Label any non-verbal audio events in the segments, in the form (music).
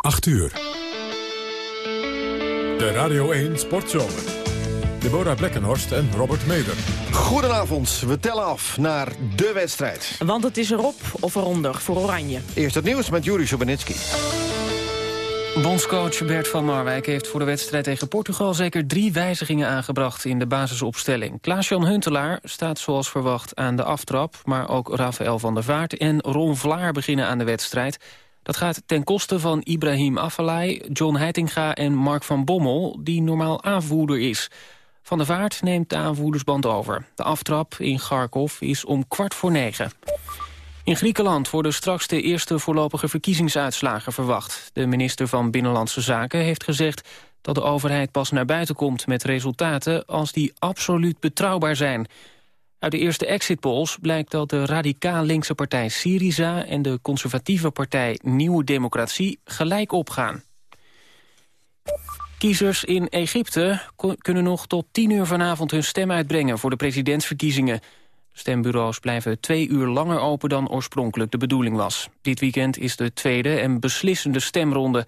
8 uur. De Radio 1 Sportzomer. Deborah Blekkenhorst en Robert Meder. Goedenavond, we tellen af naar de wedstrijd. Want het is erop of eronder voor Oranje. Eerst het nieuws met Juri Sobenitski. Bondscoach Bert van Marwijk heeft voor de wedstrijd tegen Portugal... zeker drie wijzigingen aangebracht in de basisopstelling. Klaas-Jan Huntelaar staat zoals verwacht aan de aftrap... maar ook Rafael van der Vaart en Ron Vlaar beginnen aan de wedstrijd. Dat gaat ten koste van Ibrahim Afellay, John Heitinga en Mark van Bommel... die normaal aanvoerder is. Van der Vaart neemt de aanvoerdersband over. De aftrap in Kharkov is om kwart voor negen. In Griekenland worden straks de eerste voorlopige verkiezingsuitslagen verwacht. De minister van Binnenlandse Zaken heeft gezegd dat de overheid pas naar buiten komt met resultaten als die absoluut betrouwbaar zijn. Uit de eerste exit polls blijkt dat de radicaal linkse partij Syriza en de conservatieve partij Nieuwe Democratie gelijk opgaan. Kiezers in Egypte kunnen nog tot tien uur vanavond hun stem uitbrengen voor de presidentsverkiezingen. Stembureaus blijven twee uur langer open dan oorspronkelijk de bedoeling was. Dit weekend is de tweede en beslissende stemronde.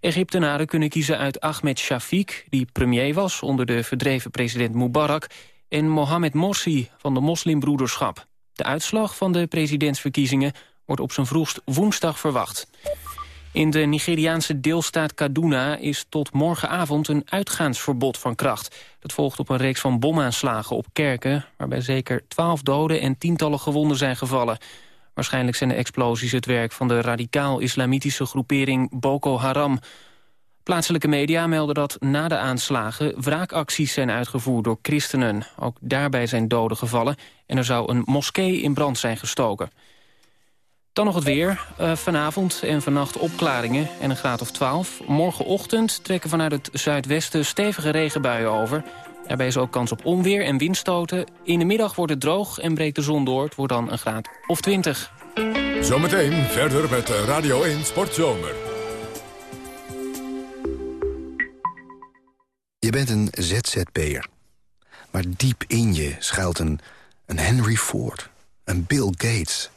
Egyptenaren kunnen kiezen uit Ahmed Shafiq, die premier was onder de verdreven president Mubarak, en Mohamed Morsi van de moslimbroederschap. De uitslag van de presidentsverkiezingen wordt op zijn vroegst woensdag verwacht. In de Nigeriaanse deelstaat Kaduna is tot morgenavond een uitgaansverbod van kracht. Dat volgt op een reeks van bomaanslagen op kerken... waarbij zeker twaalf doden en tientallen gewonden zijn gevallen. Waarschijnlijk zijn de explosies het werk van de radicaal-islamitische groepering Boko Haram. Plaatselijke media melden dat na de aanslagen wraakacties zijn uitgevoerd door christenen. Ook daarbij zijn doden gevallen en er zou een moskee in brand zijn gestoken. Dan nog het weer. Uh, vanavond en vannacht opklaringen en een graad of 12. Morgenochtend trekken vanuit het zuidwesten stevige regenbuien over. Daarbij is ook kans op onweer en windstoten. In de middag wordt het droog en breekt de zon door. Het wordt dan een graad of 20. Zometeen verder met Radio 1 Sportzomer. Je bent een ZZP'er. Maar diep in je schuilt een, een Henry Ford, een Bill Gates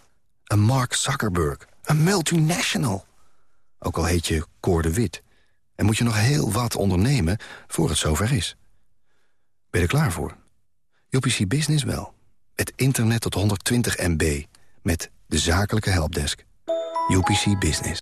een Mark Zuckerberg, een multinational. Ook al heet je Cor de Wit. En moet je nog heel wat ondernemen voor het zover is. Ben je er klaar voor? UPC Business wel. Het internet tot 120 MB. Met de zakelijke helpdesk. UPC Business.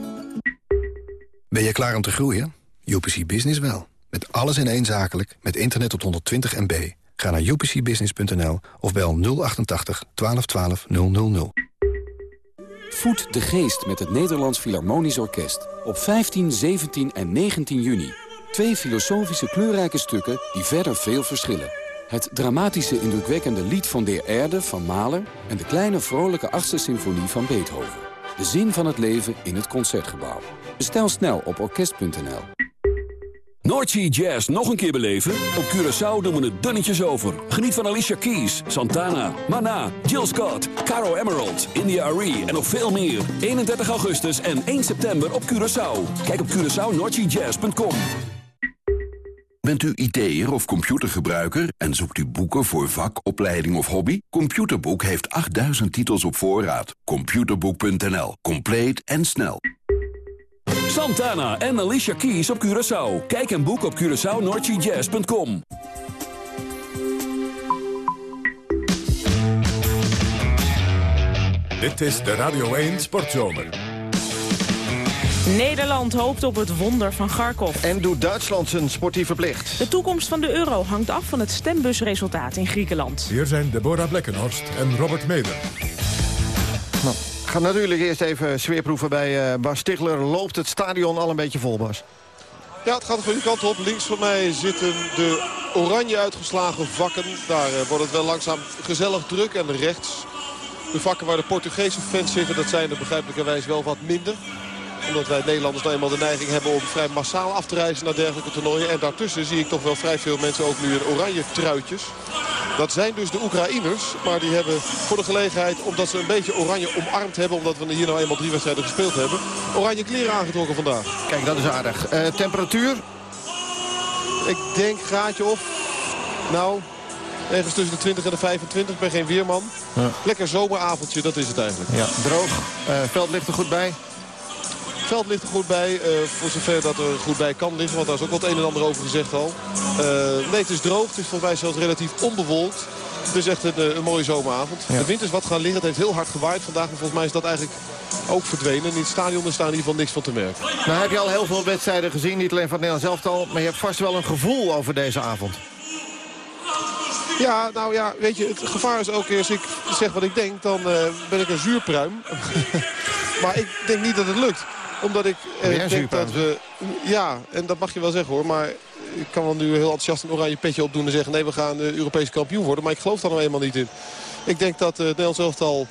Ben je klaar om te groeien? UPC Business wel. Met alles in één zakelijk, met internet tot 120 MB. Ga naar upcbusiness.nl of bel 088 1212 000. Voed de geest met het Nederlands Philharmonisch Orkest. Op 15, 17 en 19 juni. Twee filosofische kleurrijke stukken die verder veel verschillen. Het dramatische indrukwekkende lied van De Erde van Mahler... en de kleine vrolijke achtste symfonie van Beethoven. De zin van het leven in het Concertgebouw. Bestel snel op orkest.nl. Noordsea Jazz nog een keer beleven? Op Curaçao doen we het dunnetjes over. Geniet van Alicia Keys, Santana, Mana, Jill Scott, Caro Emerald, India Arie en nog veel meer. 31 augustus en 1 september op Curaçao. Kijk op CuraçaoNoordseaJazz.com Bent u IT'er of computergebruiker en zoekt u boeken voor vak, opleiding of hobby? Computerboek heeft 8000 titels op voorraad. Computerboek.nl. Compleet en snel. Santana en Alicia Keys op Curaçao. Kijk en boek op CuraçaoNordGJazz.com. Dit is de Radio 1 Sportzomer. Nederland hoopt op het wonder van Garkov. En doet Duitsland zijn sportieve plicht. De toekomst van de euro hangt af van het stembusresultaat in Griekenland. Hier zijn Deborah Blekkenhorst en Robert Meder. Nou ga natuurlijk eerst even sfeerproeven bij uh, Bas Stigler. Loopt het stadion al een beetje vol, Bas? Ja, het gaat van die kant op. Links van mij zitten de oranje uitgeslagen vakken. Daar uh, wordt het wel langzaam gezellig druk. En rechts de vakken waar de Portugese fans zitten, dat zijn er begrijpelijkerwijs wel wat minder. Omdat wij Nederlanders nou eenmaal de neiging hebben om vrij massaal af te reizen naar dergelijke toernooien. En daartussen zie ik toch wel vrij veel mensen ook nu in oranje truitjes. Dat zijn dus de Oekraïners. Maar die hebben voor de gelegenheid, omdat ze een beetje oranje omarmd hebben... omdat we hier nou eenmaal drie wedstrijden gespeeld hebben... oranje kleren aangetrokken vandaag. Kijk, dat is aardig. Uh, temperatuur? Ik denk graadje of... Nou, ergens tussen de 20 en de 25. Ik ben geen weerman. Ja. Lekker zomeravondje, dat is het eigenlijk. Ja, droog. Uh, veld ligt er goed bij veld ligt er goed bij. Uh, voor zover dat er goed bij kan liggen. Want daar is ook wat een en ander over gezegd al. Uh, nee, het is droog. Het is volgens mij zelfs relatief onbewolkt. Het is echt een, eh, een mooie zomeravond. De wind is wat gaan liggen. Het heeft heel hard gewaaid vandaag. Maar volgens mij is dat eigenlijk ook verdwenen. In het stadion is daar in ieder geval niks van te merken. Nou heb je al heel veel wedstrijden gezien. Niet alleen van het Nederlands elftal. Maar je hebt vast wel een gevoel over deze avond. Ja, nou ja, weet je, het gevaar is ook als ik zeg wat ik denk, dan uh, ben ik een zuurpruim. (laughs) maar ik denk niet dat het lukt omdat ik eh, denk dat we... Ja, en dat mag je wel zeggen hoor. Maar ik kan wel nu heel enthousiast een oranje petje opdoen en zeggen... nee, we gaan uh, Europees kampioen worden. Maar ik geloof daar nou eenmaal niet in. Ik denk dat uh, het Nederlands elftal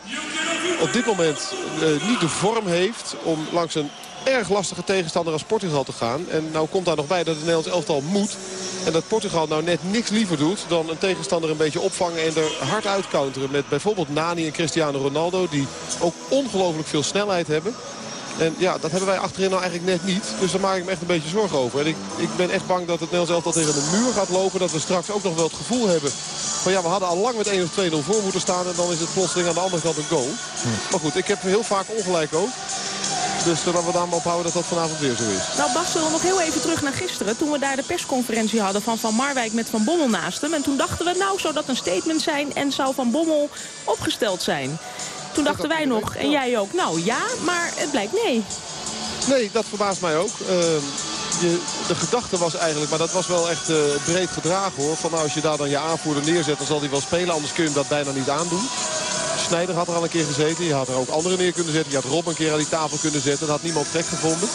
op dit moment uh, niet de vorm heeft... om langs een erg lastige tegenstander als Portugal te gaan. En nou komt daar nog bij dat het Nederlands elftal moet. En dat Portugal nou net niks liever doet dan een tegenstander een beetje opvangen en er hard uit counteren. Met bijvoorbeeld Nani en Cristiano Ronaldo die ook ongelooflijk veel snelheid hebben. En ja, dat hebben wij achterin nou eigenlijk net niet. Dus daar maak ik me echt een beetje zorgen over. En ik, ik ben echt bang dat het Nederlands elftal tegen de muur gaat lopen. Dat we straks ook nog wel het gevoel hebben van ja, we hadden al lang met 1 of 2-0 voor moeten staan. En dan is het plotseling aan de andere kant een goal. Hm. Maar goed, ik heb heel vaak ongelijk ook. Dus dan we daar maar ophouden dat dat vanavond weer zo is. Nou Bas, nog heel even terug naar gisteren. Toen we daar de persconferentie hadden van Van Marwijk met Van Bommel naast hem. En toen dachten we, nou zou dat een statement zijn en zou Van Bommel opgesteld zijn. Toen dachten wij nog, en jij ook, nou ja, maar het blijkt nee. Nee, dat verbaast mij ook. Ehm, je, de gedachte was eigenlijk, maar dat was wel echt uh, breed gedragen hoor. Van nou, als je daar dan je aanvoerder neerzet, dan zal hij wel spelen. Anders kun je hem dat bijna niet aandoen. Snijder had er al een keer gezeten. Je had er ook anderen neer kunnen zetten. Je had Rob een keer aan die tafel kunnen zetten. Dat had niemand gek gevonden.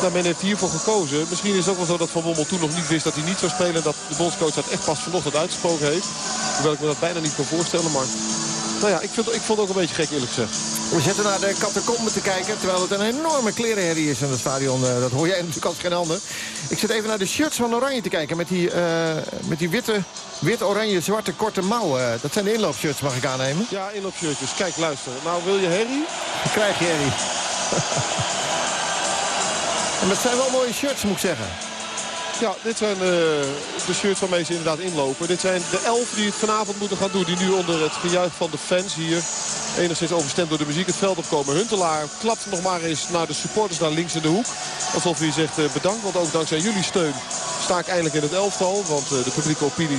Nou, men heeft hiervoor gekozen. Misschien is het ook wel zo dat Van Bommel toen nog niet wist dat hij niet zou spelen. Dat de bondscoach dat echt pas vanochtend uitgesproken heeft. Hoewel ik me dat bijna niet kan voorstellen. Maar nou ja, ik, vind, ik vond het ook een beetje gek eerlijk gezegd. We zitten naar de catacombe te kijken, terwijl het een enorme klerenherrie is in het stadion. Uh, dat hoor jij (laughs) natuurlijk als geen ander. Ik zit even naar de shirts van Oranje te kijken met die, uh, met die witte, wit-oranje, zwarte, korte mouwen. Dat zijn de inloopshirts, mag ik aannemen? Ja, inloopshirtjes. Kijk, luister. Nou, wil je herrie? Dan krijg je herrie. (laughs) en dat zijn wel mooie shirts, moet ik zeggen. Ja, dit zijn uh, de shirts waarmee ze inderdaad inlopen. Dit zijn de elf die het vanavond moeten gaan doen. Die nu onder het gejuich van de fans hier enigszins overstemd door de muziek het veld opkomen. Huntelaar klapt nog maar eens naar de supporters daar links in de hoek. Alsof hij zegt uh, bedankt, want ook dankzij jullie steun sta ik eindelijk in het elftal. Want uh, de publieke opinie,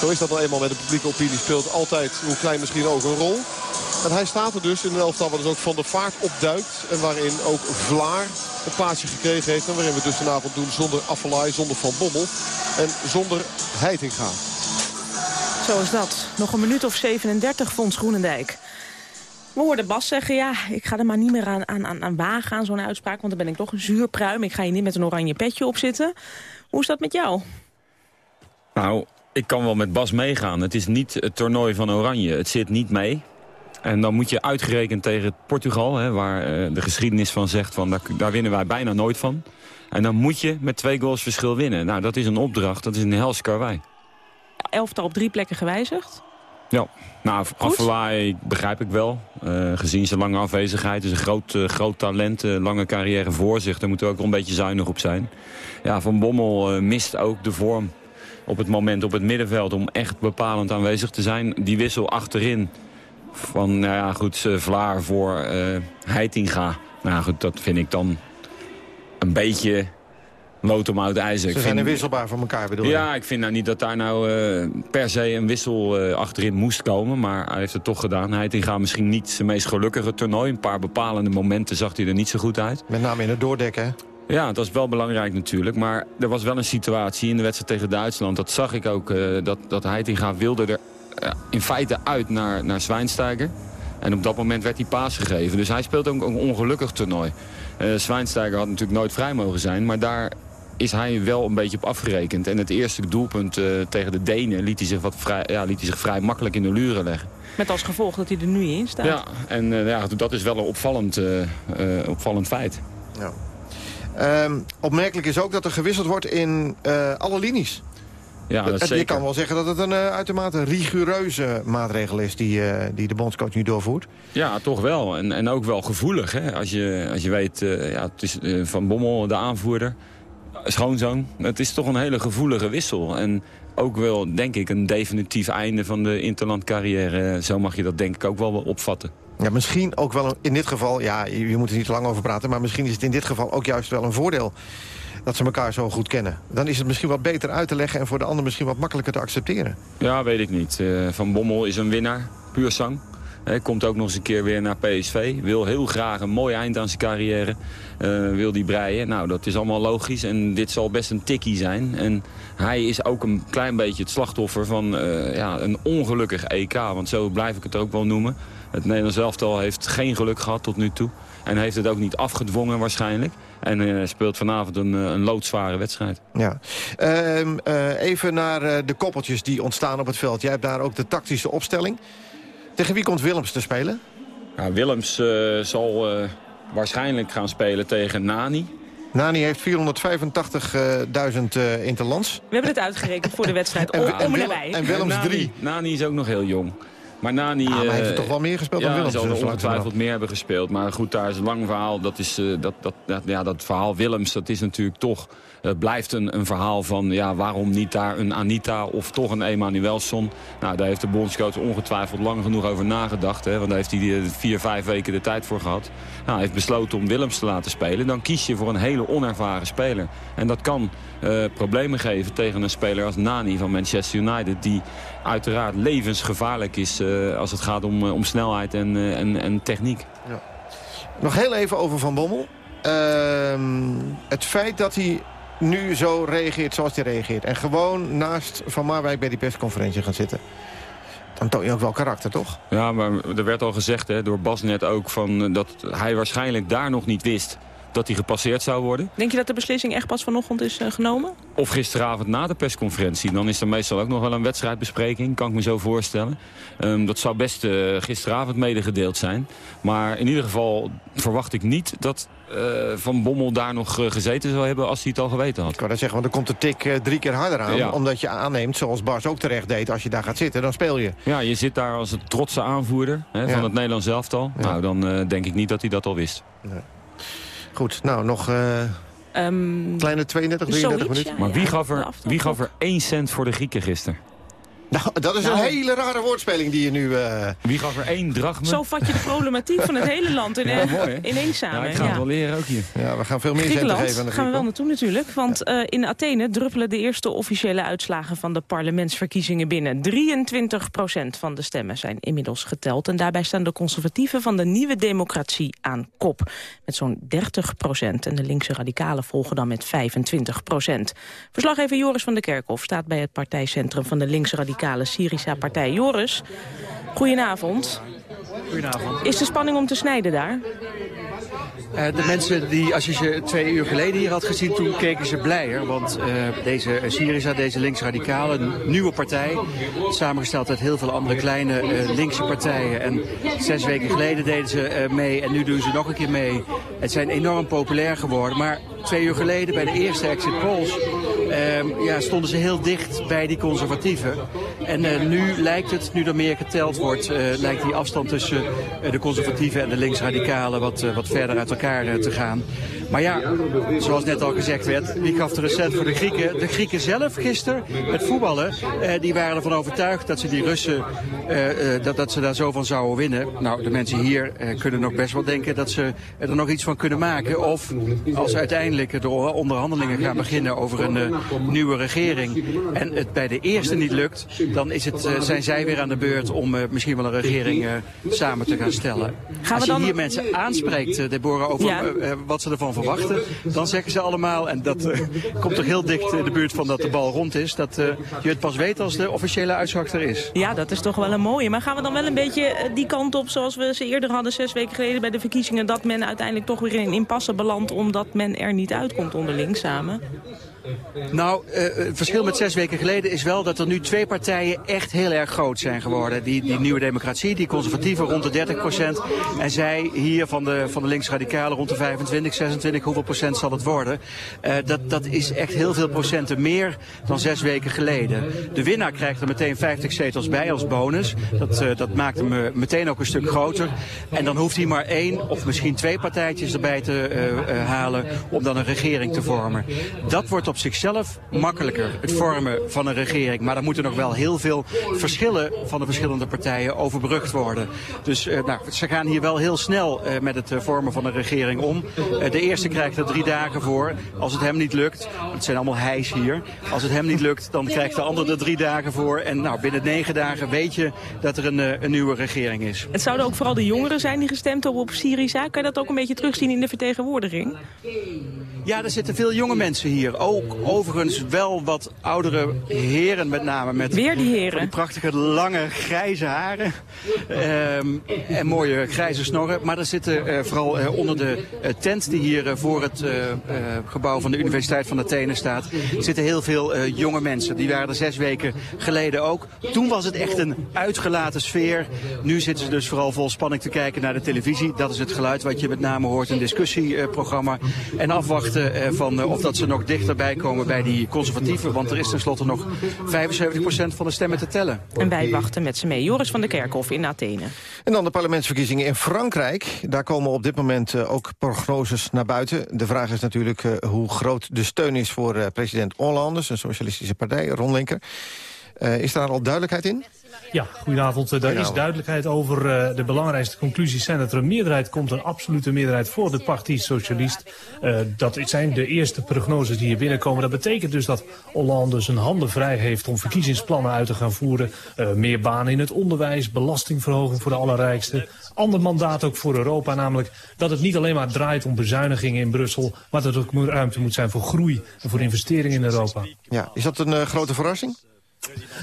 zo is dat al eenmaal met de publieke opinie, speelt altijd, hoe klein misschien ook, een rol. En hij staat er dus in een elftal wat dus ook van de vaart opduikt. En waarin ook Vlaar een plaatsje gekregen heeft. En waarin we dus vanavond doen zonder Affelay, zonder Van Bommel en zonder Heitinga. Zo is dat. Nog een minuut of 37, Fons Groenendijk. We hoorden Bas zeggen, ja, ik ga er maar niet meer aan, aan, aan wagen aan zo'n uitspraak... want dan ben ik toch een zuurpruim. Ik ga hier niet met een oranje petje op zitten. Hoe is dat met jou? Nou, ik kan wel met Bas meegaan. Het is niet het toernooi van Oranje. Het zit niet mee. En dan moet je uitgerekend tegen Portugal, hè, waar uh, de geschiedenis van zegt... Van, daar, daar, winnen wij bijna nooit van. En dan moet je met twee goals verschil winnen. Nou, dat is een opdracht, dat is een hels karwei. Elftal op drie plekken gewijzigd? Ja, nou, Affelay begrijp ik wel. Uh, gezien zijn lange afwezigheid is een groot, uh, groot talent, lange carrière voor zich. Daar moeten we ook wel een beetje zuinig op zijn. Ja, Van Bommel mist ook de vorm op het moment op het middenveld... om echt bepalend aanwezig te zijn. Die wissel achterin van, nou ja, goed, uh, Vlaar voor uh, Heitinga. Nou goed, dat vind ik dan een beetje lood om ijzer. Ze zijn vind, wisselbaar van elkaar bedoel Ja, ik vind nou niet dat daar nou uh, per se een wissel achterin moest komen. Maar hij heeft het toch gedaan. Heitinga misschien niet zijn meest gelukkige toernooi. Een paar bepalende momenten zag hij er niet zo goed uit. Met name in het doordekken, Ja, dat is wel belangrijk natuurlijk. Maar er was wel een situatie in de wedstrijd tegen Duitsland. Dat zag ik ook, dat, dat Heitinga wilde er in feite uit naar, naar Zwijnsteiger. En op dat moment werd hij paas gegeven. Dus hij speelt ook een ongelukkig toernooi. Uh, Zwijnsteiger had natuurlijk nooit vrij mogen zijn. Maar daar is hij wel een beetje op afgerekend. En het eerste doelpunt uh, tegen de Denen liet hij, zich wat vrij, ja, liet hij zich vrij makkelijk in de luren leggen. Met als gevolg dat hij er nu in staat. Ja, en uh, ja, dat is wel een opvallend, opvallend feit. Ja. Ehm, opmerkelijk is ook dat er gewisseld wordt in alle linies. Ja, dat zeker. Je kan wel zeggen dat het een uh, uitermate rigoureuze maatregel is die, uh, die de bondscoach nu doorvoert. Ja, toch wel. En, en ook wel gevoelig. Hè? Als, je, als je weet, uh, ja, het is Van Bommel, de aanvoerder, schoonzoon. Het is toch een hele gevoelige wissel. En ook wel, denk ik, een definitief einde van de interlandcarrière. Zo mag je dat denk ik ook wel opvatten. Ja, misschien ook wel in dit geval, ja, je moet er niet te lang over praten... maar misschien is het in dit geval ook juist wel een voordeel dat ze elkaar zo goed kennen. Dan is het misschien wat beter uit te leggen... en voor de ander misschien wat makkelijker te accepteren. Ja, weet ik niet. Uh, Van Bommel is een winnaar, puur zang. Hij komt ook nog eens een keer weer naar PSV. Wil heel graag een mooi eind aan zijn carrière. Uh, wil die breien. Nou, dat is allemaal logisch. En dit zal best een tikkie zijn. En hij is ook een klein beetje het slachtoffer van uh, ja, een ongelukkig EK. Want zo blijf ik het ook wel noemen. Het Nederlands elftal heeft geen geluk gehad tot nu toe. En heeft het ook niet afgedwongen waarschijnlijk. En uh, speelt vanavond een, een loodzware wedstrijd. Ja. Uh, uh, even naar de koppeltjes die ontstaan op het veld. Jij hebt daar ook de tactische opstelling. Tegen wie komt Willems te spelen? Ja, Willems zal waarschijnlijk gaan spelen tegen Nani. Nani heeft 485.000 uh, interlands. We hebben het uitgerekend voor de wedstrijd. en, erbij. En Willems 3. Nani, Nani is ook nog heel jong. Maar Nani... Maar hij heeft er toch wel meer gespeeld ja, dan Willems? Ja, zal ongetwijfeld meer hebben gespeeld. Maar goed, daar is een lang verhaal. Dat, is, uh, dat, dat, dat, ja, dat verhaal Willems, dat is natuurlijk toch... Uh, blijft een, een verhaal van ja, waarom niet daar een Anita of toch een Emanuelsson. Nou, daar heeft de bondscoach ongetwijfeld lang genoeg over nagedacht. Hè, want daar heeft hij die, vier, vijf weken de tijd voor gehad. Nou, hij heeft besloten om Willems te laten spelen. Dan kies je voor een hele onervaren speler. En dat kan uh, problemen geven tegen een speler als Nani van Manchester United. Die uiteraard levensgevaarlijk is uh, als het gaat om, uh, om snelheid en, uh, en, en techniek. Ja. Nog heel even over Van Bommel. Ehm, het feit dat hij nu zo reageert zoals hij reageert... en gewoon naast Van Marwijk bij die persconferentie gaat zitten... dan toon je ook wel karakter, toch? Ja, maar er werd al gezegd hè, door Bas net ook... Van, dat hij waarschijnlijk daar nog niet wist dat hij gepasseerd zou worden. Denk je dat de beslissing echt pas vanochtend is uh, genomen? Of gisteravond na de persconferentie. Dan is er meestal ook nog wel een wedstrijdbespreking, kan ik me zo voorstellen. Um, dat zou best uh, gisteravond medegedeeld zijn. Maar in ieder geval verwacht ik niet dat uh, Van Bommel daar nog gezeten zou hebben als hij het al geweten had. Ik kan dat zeggen, want dan komt de tik drie keer harder aan. Ja. Omdat je aanneemt, zoals Bas ook terecht deed, als je daar gaat zitten, dan speel je. Ja, je zit daar als een trotse aanvoerder hè, van ja. het Nederlands elftal. Ja. Nou, dan denk ik niet dat hij dat al wist. Nee. Goed, nou, nog uh, um, kleine 32, 33 minuten. Ja, maar wie gaf, er, wie gaf er 1 cent voor de Grieken gisteren? Nou, dat is nou, een hele rare woordspeling die je nu... Uh... Wie gaf er één drachme? Zo vat je de problematiek van het hele land in, ja, mooi, ineens samen. Ja, ik ga het wel leren ook hier. Ja, we gaan veel meer centen geven aan de gaan we wel naartoe natuurlijk. Want uh, in Athene druppelen de eerste officiële uitslagen van de parlementsverkiezingen binnen. 23 procent van de stemmen zijn inmiddels geteld. En daarbij staan de conservatieven van de nieuwe democratie aan kop. Met zo'n 30 procent. En de linkse radicalen volgen dan met 25 procent. Verslaggever Joris van der Kerkhof staat bij het partijcentrum van de linkse radicalen Syrisza partij. Joris, goedenavond. Goedenavond. Is de spanning om te snijden daar? Uh, de mensen die, als je ze twee uur geleden hier had gezien, toen keken ze blijer. Want uh, deze Syriza, deze linksradicale, nieuwe partij, samengesteld uit heel veel andere kleine uh, linkse partijen. En zes weken geleden deden ze mee en nu doen ze nog een keer mee. Het zijn enorm populair geworden. Maar twee uur geleden bij de eerste exit polls ja, stonden ze heel dicht bij die conservatieven. En nu lijkt het, nu er meer geteld wordt, lijkt die afstand tussen de conservatieven en de linksradicalen wat, wat verder uit elkaar te gaan. Maar ja, zoals net al gezegd werd, wie gaf de recet voor de Grieken? De Grieken zelf gisteren, het voetballen, eh, die waren ervan overtuigd dat ze die Russen, eh, dat, dat ze daar zo van zouden winnen. Nou, de mensen hier eh, kunnen nog best wel denken dat ze er nog iets van kunnen maken. Of als uiteindelijk de onderhandelingen gaan beginnen over een nieuwe regering en het bij de eerste niet lukt, dan is het, zijn zij weer aan de beurt om misschien wel een regering samen te gaan stellen. Gaan als je dan... hier mensen aanspreekt, Deborah, over ja. wat ze ervan verwachten, dan zeggen ze allemaal, en dat uh, komt toch heel dicht in de buurt van dat de bal rond is, dat uh, je het pas weet als de officiële uitslag er is. Ja, dat is toch wel een mooie. Maar gaan we dan wel een beetje die kant op zoals we ze eerder hadden, zes weken geleden bij de verkiezingen, dat men uiteindelijk toch weer in een impasse belandt omdat men er niet uitkomt onderling samen? Nou, uh, het verschil met zes weken geleden is wel dat er nu twee partijen echt heel erg groot zijn geworden. Die, die nieuwe democratie, die conservatieven rond de 30 procent. En zij hier van de, van de linksradicalen rond de 25, 26, hoeveel procent zal het worden? Uh, dat, dat is echt heel veel procenten meer dan zes weken geleden. De winnaar krijgt er meteen 50 zetels bij als bonus. Dat, uh, dat maakt hem meteen ook een stuk groter. En dan hoeft hij maar één of misschien twee partijtjes erbij te halen om dan een regering te vormen. Dat wordt op zichzelf makkelijker, het vormen van een regering. Maar dan moeten nog wel heel veel verschillen van de verschillende partijen overbrugd worden. Dus uh, nou, ze gaan hier wel heel snel uh, met het uh, vormen van een regering om. de eerste krijgt er drie dagen voor. Als het hem niet lukt, het zijn allemaal hijs hier. Als het hem niet lukt, dan krijgt de ander er drie dagen voor. En nou, binnen negen dagen weet je dat er een, een nieuwe regering is. Het zouden ook vooral de jongeren zijn die gestemd hebben op Syriza. Kan je dat ook een beetje terugzien in de vertegenwoordiging? Ja, er zitten veel jonge mensen hier. Ook overigens wel wat oudere heren met name. Met Weer die heren? Die prachtige lange grijze haren. Um, en mooie grijze snorren. Maar er zitten uh, vooral uh, onder de uh, tent die hier voor het gebouw van de Universiteit van Athene staat... zitten heel veel jonge mensen. Die waren er zes weken geleden ook. Toen was het echt een uitgelaten sfeer. Nu zitten ze dus vooral vol spanning te kijken naar de televisie. Dat is het geluid wat je met name hoort. Een discussieprogramma. en afwachten van of dat ze nog dichterbij komen bij die conservatieven. Want er is tenslotte nog 75% van de stemmen te tellen. En wij wachten met ze mee. Joris van der Kerkhof in Athene. En dan de parlementsverkiezingen in Frankrijk. Daar komen op dit moment uh, ook prognoses naar buiten. De vraag is natuurlijk uh, hoe groot de steun is voor uh, president Hollande... een socialistische partij, Ron Linker. is daar al duidelijkheid in? Ja, goedenavond. Daar is duidelijkheid over uh, de belangrijkste conclusies zijn dat er een meerderheid komt, een absolute meerderheid voor de Partie Socialist. Uh, dat zijn de eerste prognoses die hier binnenkomen. Dat betekent dus dat Hollande zijn handen vrij heeft om verkiezingsplannen uit te gaan voeren. Uh, meer banen in het onderwijs, belastingverhoging voor de allerrijkste. Ander mandaat ook voor Europa, namelijk dat het niet alleen maar draait om bezuinigingen in Brussel, maar dat er ook ruimte moet zijn voor groei en voor investeringen in Europa. Ja, is dat een grote verrassing?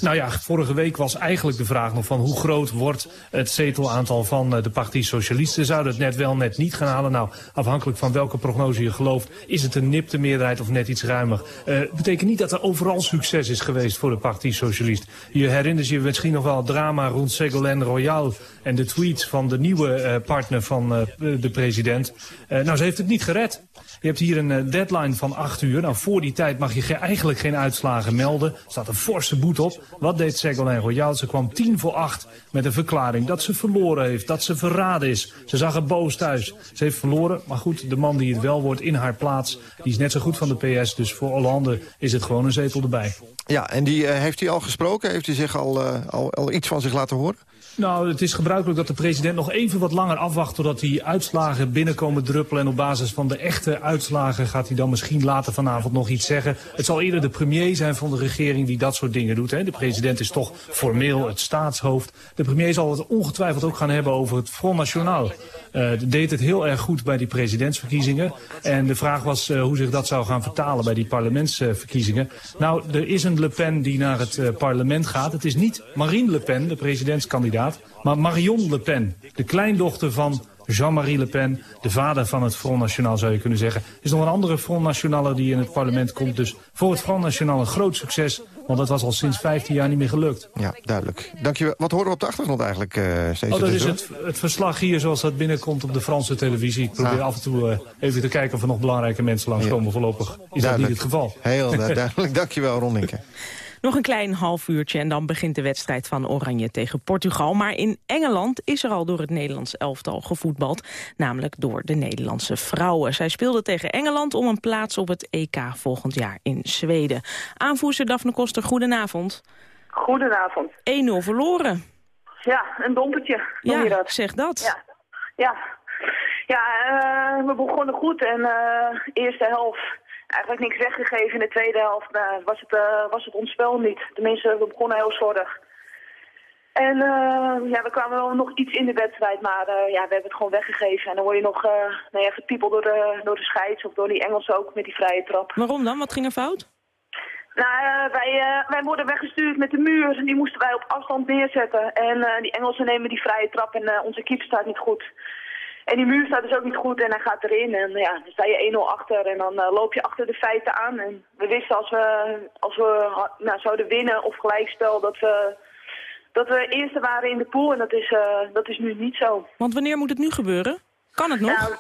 Nou ja, vorige week was eigenlijk de vraag nog van hoe groot wordt het zetelaantal van eh, de Partij Socialisten. Zouden het net wel, net niet gaan halen? Nou, afhankelijk van welke prognose je gelooft, is het een nipte meerderheid of net iets ruimer. Uh, betekent niet dat er overal succes is geweest voor de Partij Socialist. Je herinnert je misschien nog wel het drama rond Ségolène Royal en de tweets van de nieuwe uh, partner van de president. nou, ze heeft het niet gered. Je hebt hier een deadline van acht uur. Nou, voor die tijd mag je ge eigenlijk geen uitslagen melden. Er staat een forse boete op. Wat deed Ségolène Royal? Ze kwam tien voor acht met een verklaring dat ze verloren heeft, dat ze verraden is. Ze zag het boos thuis. Ze heeft verloren, maar goed, de man die het wel wordt in haar plaats, die is net zo goed van de PS. Dus voor Hollande is het gewoon een zetel erbij. Ja, en die, uh, heeft hij al gesproken? Heeft hij zich al, uh, al, al iets van zich laten horen? Nou, het is gebruikelijk dat de president nog even wat langer afwacht... totdat die uitslagen binnenkomen druppelen. En op basis van de echte uitslagen gaat hij dan misschien later vanavond nog iets zeggen. Het zal eerder de premier zijn van de regering die dat soort dingen doet. Hè. De president is toch formeel het staatshoofd. De premier zal het ongetwijfeld ook gaan hebben over het Front National. Uh, deed het heel erg goed bij die presidentsverkiezingen. En de vraag was uh, hoe zich dat zou gaan vertalen bij die parlementsverkiezingen. nou, er is een Le Pen die naar het uh, parlement gaat. Het is niet Marine Le Pen, de presidentskandidaat, maar Marion Le Pen, de kleindochter van Jean-Marie Le Pen, de vader van het Front National zou je kunnen zeggen. Is nog een andere Front National die in het parlement komt. Dus voor het Front National een groot succes. Want dat was al sinds 15 jaar niet meer gelukt. Ja, duidelijk. Dankjewel. Wat horen we op de achtergrond eigenlijk uh, steeds? Oh, dat is het, het, verslag hier zoals dat binnenkomt op de Franse televisie. Ik probeer ah. af en toe uh, even te kijken of er nog belangrijke mensen langskomen. Ja. Voorlopig is dat niet het geval. Heel (laughs) duidelijk. Dankjewel, Ron Linke. Nog een klein half uurtje en dan begint de wedstrijd van Oranje tegen Portugal. Maar in Engeland is er al door het Nederlands elftal gevoetbald. Namelijk door de Nederlandse vrouwen. Zij speelden tegen Engeland om een plaats op het EK volgend jaar in Zweden. Aanvoerster Daphne Koster, goedenavond. Goedenavond. 1-0 verloren. Ja, een dompertje. Ja, dat. zeg dat. Ja, ja. ja uh, we begonnen goed en uh, eerste helft eigenlijk niks weggegeven. In de tweede helft nou, was, het, uh, was het ons spel niet. Tenminste, we begonnen heel slordig. En uh, ja, we kwamen wel nog iets in de wedstrijd, maar uh, ja, we hebben het gewoon weggegeven. En dan word je nog uh, nou ja, gepiepeld door de, door de scheids of door die Engelsen ook met die vrije trap. Waarom dan? Wat ging er fout? Nou, wij, wij worden weggestuurd met de muur en die moesten wij op afstand neerzetten. En die Engelsen nemen die vrije trap en onze keeper staat niet goed. En die muur staat dus ook niet goed en hij gaat erin. En ja, dan sta je 1-0 achter en dan loop je achter de feiten aan. En we wisten als we, als we nou, zouden winnen of gelijkspel dat we, dat we eerste waren in de pool. En dat is, dat is nu niet zo. Want wanneer moet het nu gebeuren? Kan het nog? Nou,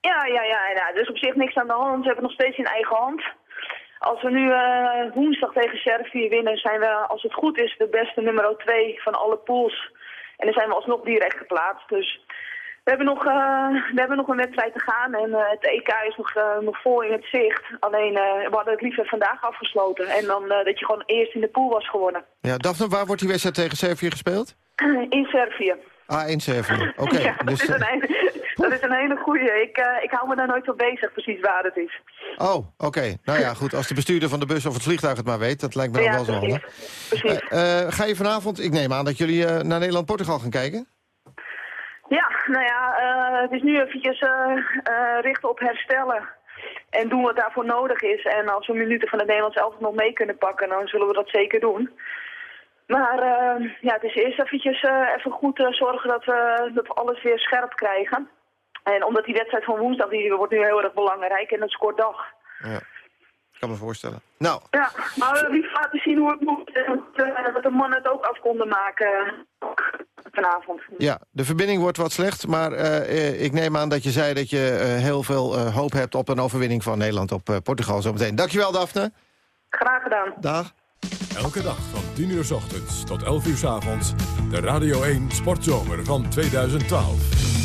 ja, ja, ja, ja. Dus op zich niks aan de hand. We hebben nog steeds in eigen hand. Als we nu uh, woensdag tegen Servië winnen, zijn we, als het goed is, de beste nummer 2 van alle pools. En dan zijn we alsnog direct geplaatst. Dus we hebben nog, uh, we hebben nog een wedstrijd te gaan en uh, het EK is nog, nog vol in het zicht. Alleen, we hadden het liever vandaag afgesloten. En dan dat je gewoon eerst in de pool was gewonnen. Ja, Daphne, waar wordt die wedstrijd tegen Servië gespeeld? (clears throat) In Servië. Ah, in Servië. (laughs) Oké. ja, dus, dat, is een hele, dat is een hele goeie. Ik, ik hou me daar nooit op bezig, precies waar het is. Oh, oké. Nou ja, goed. Als de bestuurder van de bus of het vliegtuig het maar weet, dat lijkt me dan wel zo handig. Precies. Ga je vanavond, ik neem aan dat jullie naar Nederland-Portugal gaan kijken? Ja, nou ja, het is nu eventjes richten op herstellen. En doen wat daarvoor nodig is. En als we minuten van het Nederlands elftal nog mee kunnen pakken, dan zullen we dat zeker doen. Maar ja, het is eerst eventjes even goed zorgen dat we, dat we alles weer scherp krijgen. En omdat die wedstrijd van woensdag, die wordt nu heel erg belangrijk en is kort dag. Ja, ik kan me voorstellen. Nou. Ja, maar we lief laten zien hoe het moet. En dat de mannen het ook af konden maken vanavond. Ja, de verbinding wordt wat slecht, maar ik neem aan dat je zei dat je heel veel hoop hebt op een overwinning van Nederland op Portugal zometeen. Dankjewel, Daphne. Graag gedaan. Dag. Elke dag van 10 uur s ochtends tot 11 uur s avonds. De Radio 1 Sportzomer van 2012.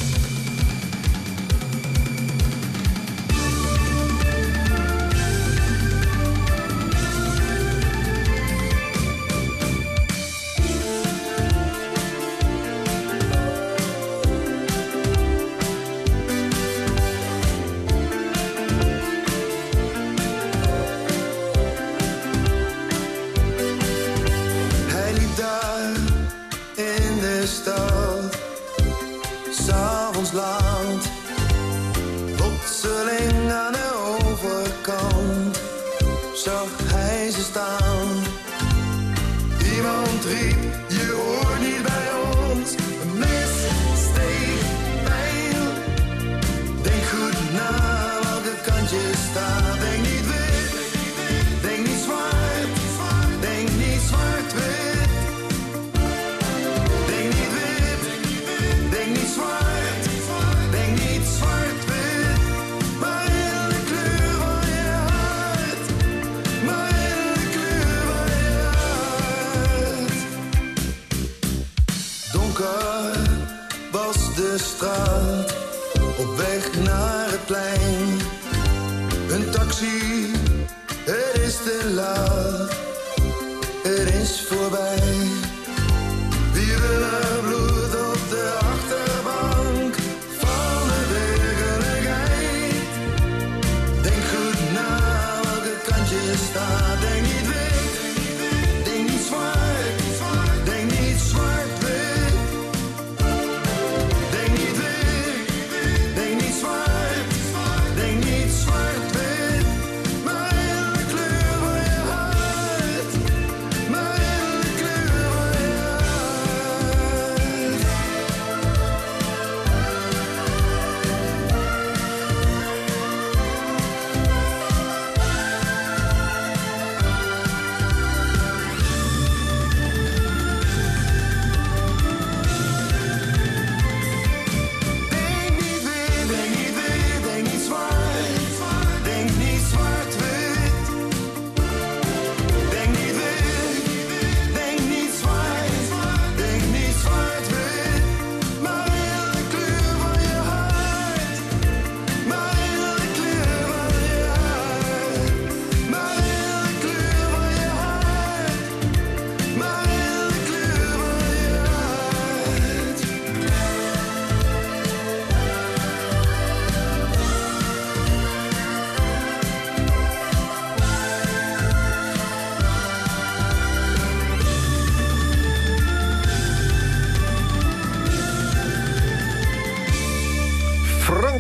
love.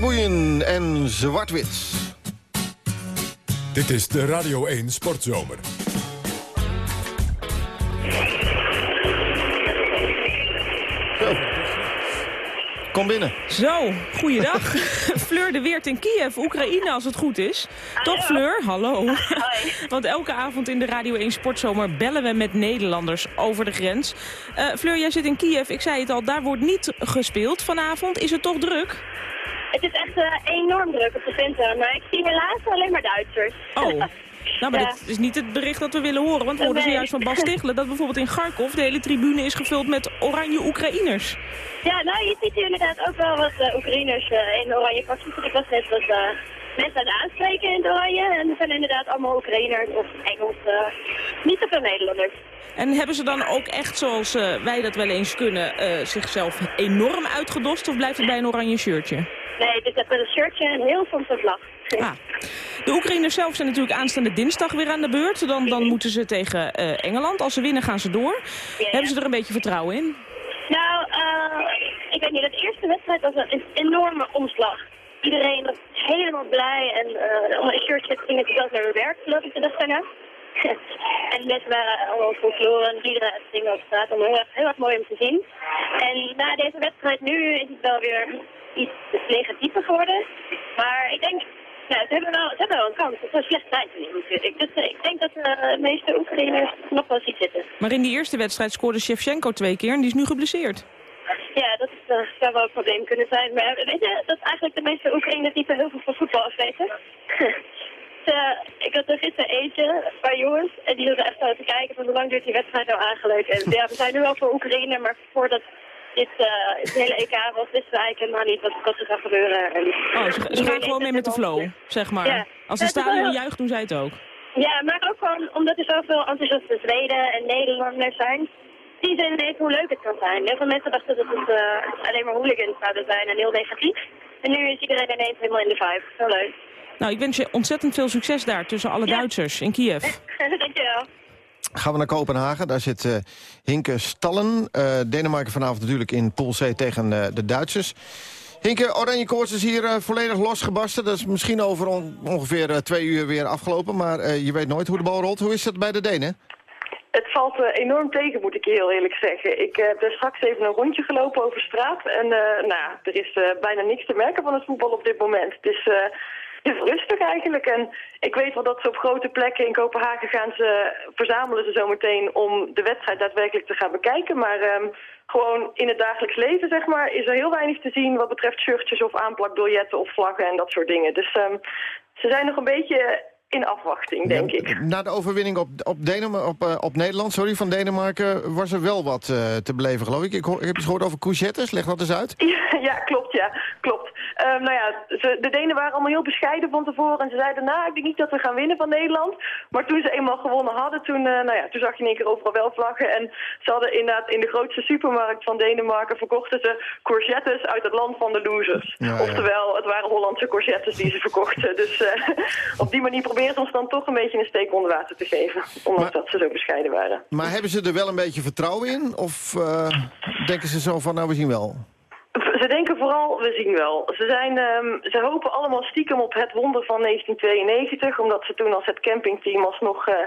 En zwart-wit. Dit is de Radio 1 Sportzomer. Kom binnen. Zo, goeiedag. (laughs) Fleur de Weert in Kiev, Oekraïne als het goed is. Toch Fleur? Hallo. (laughs) Want elke avond in de Radio 1 Sportzomer bellen we met Nederlanders over de grens. Uh, Fleur, jij zit in Kiev. Ik zei het al, daar wordt niet gespeeld vanavond. Is het toch druk? Het is echt uh, enorm druk op de centrum, maar ik zie helaas alleen maar Duitsers. Oh. (laughs) Nou, maar ja. dit is niet het bericht dat we willen horen. Want we hoorden Nee. zojuist van Bas Tichelen dat bijvoorbeeld in Kharkov de hele tribune is gevuld met oranje Oekraïners. Ja, nou, je ziet hier inderdaad ook wel wat uh, Oekraïners uh, in de oranje pakjes. Ik was net wat uh, mensen aan het aanspreken in het oranje. En er zijn inderdaad allemaal Oekraïners of Engels. niet zoveel Nederlanders. En hebben ze dan ook echt, zoals wij dat wel eens kunnen, zichzelf enorm uitgedost? Of blijft het bij een oranje shirtje? Nee, het is echt met een shirtje en heel soms een vlag. Ah. De Oekraïners zelf zijn natuurlijk aanstaande dinsdag weer aan de beurt. Dan, dan moeten ze tegen uh, Engeland. Als ze winnen gaan ze door. Ja, Hebben ze er een beetje vertrouwen in? Nou, uh, ik weet niet. De eerste wedstrijd was een enorme omslag. Iedereen was helemaal blij en uh, allemaal shirtjes gingen ze zelfs naar hun werk, geloof ik, de dag daarna. (laughs) en mensen waren allemaal folklore en liederen en zingen op straat. Heel erg, heel erg mooi om te zien. En na deze wedstrijd nu is het wel weer iets negatiever geworden. Maar ik denk, ja, ze hebben wel, ze hebben wel een kans. Het is een slecht tijd natuurlijk. Dus uh, ik denk dat uh, de meeste Oekraïners nog wel ziet zitten. Maar in die eerste wedstrijd scoorde Shevchenko twee keer en die is nu geblesseerd. Ja, dat uh, zou wel een probleem kunnen zijn. Maar weet je, dat eigenlijk de meeste Oekraïners niet heel veel van voetbal afweten. dus, (laughs) ik had er gisteren eentje, een paar jongens, en die wilden echt uit te kijken van hoe lang duurt die wedstrijd nou aangeluid. En ja, we zijn nu wel voor Oekraïne, maar voordat dit uh, het hele EK was, wisten we eigenlijk helemaal niet wat, wat er zou gebeuren. En, oh, ze, ze gaan gewoon mee met de flow, zeg maar. Ja. Als de stadion juicht, doen zij het ook. Ja, maar ook gewoon omdat er zoveel enthousiaste Zweden en Nederlanders zijn. Die zijn ineens hoe leuk het kan zijn. Heel veel mensen dachten dat het uh, alleen maar hooligans zouden zijn en heel negatief. En nu is iedereen ineens helemaal in de vibe. Zo leuk. Nou, ik wens je ontzettend veel succes daar tussen alle ja. Duitsers in Kiev. (laughs) Dankjewel. Gaan we naar Kopenhagen. Daar zit uh, Hinke Stallen. Uh, Denemarken vanavond natuurlijk in Pool C tegen uh, de Duitsers. Hinke, Oranje Koorts is hier volledig losgebarsten. Dat is misschien over on ongeveer twee uur weer afgelopen. Maar je weet nooit hoe de bal rolt. Hoe is dat bij de Denen? Het valt enorm tegen, moet ik heel eerlijk zeggen. Ik heb er straks even een rondje gelopen over straat. En nou, er is bijna niks te merken van het voetbal op dit moment. Het is, het rustig eigenlijk. En ik weet wel dat ze op grote plekken in Kopenhagen gaan ze, verzamelen ze zometeen om de wedstrijd daadwerkelijk te gaan bekijken. Maar um, gewoon in het dagelijks leven, zeg maar, is er heel weinig te zien wat betreft shirtjes of aanplakbiljetten of vlaggen en dat soort dingen. Dus um, ze zijn nog een beetje in afwachting, denk ja, ik. Na de overwinning op, op, Denem op, uh, op Nederland, sorry, van Denemarken... was er wel wat uh, te beleven, geloof ik. Ik, hoor, ik heb iets gehoord over courgettes. Leg dat eens uit. Ja, (laughs) ja klopt, ja. Klopt. Um, nou ja, ze, de Denen waren allemaal heel bescheiden van tevoren. En ze zeiden, nou, ik denk niet dat we gaan winnen van Nederland. Maar toen ze eenmaal gewonnen hadden, toen, uh, nou ja, toen zag je in één keer overal wel vlaggen. En ze hadden inderdaad in de grootste supermarkt van Denemarken... verkochten ze courgettes uit het land van de losers. Ja. Oftewel, het waren Hollandse courgettes die ze verkochten. Dus (laughs) op die manier proberen ze ons dan toch een beetje een steek onder water te geven. Ondanks maar, dat ze zo bescheiden waren. Maar hebben ze er wel een beetje vertrouwen in? Of uh, denken ze zo van, nou we zien wel? Ze denken vooral, we zien wel. Ze, zijn, um, ze hopen allemaal stiekem op het wonder van 1992... omdat ze toen als het campingteam alsnog uh, uh,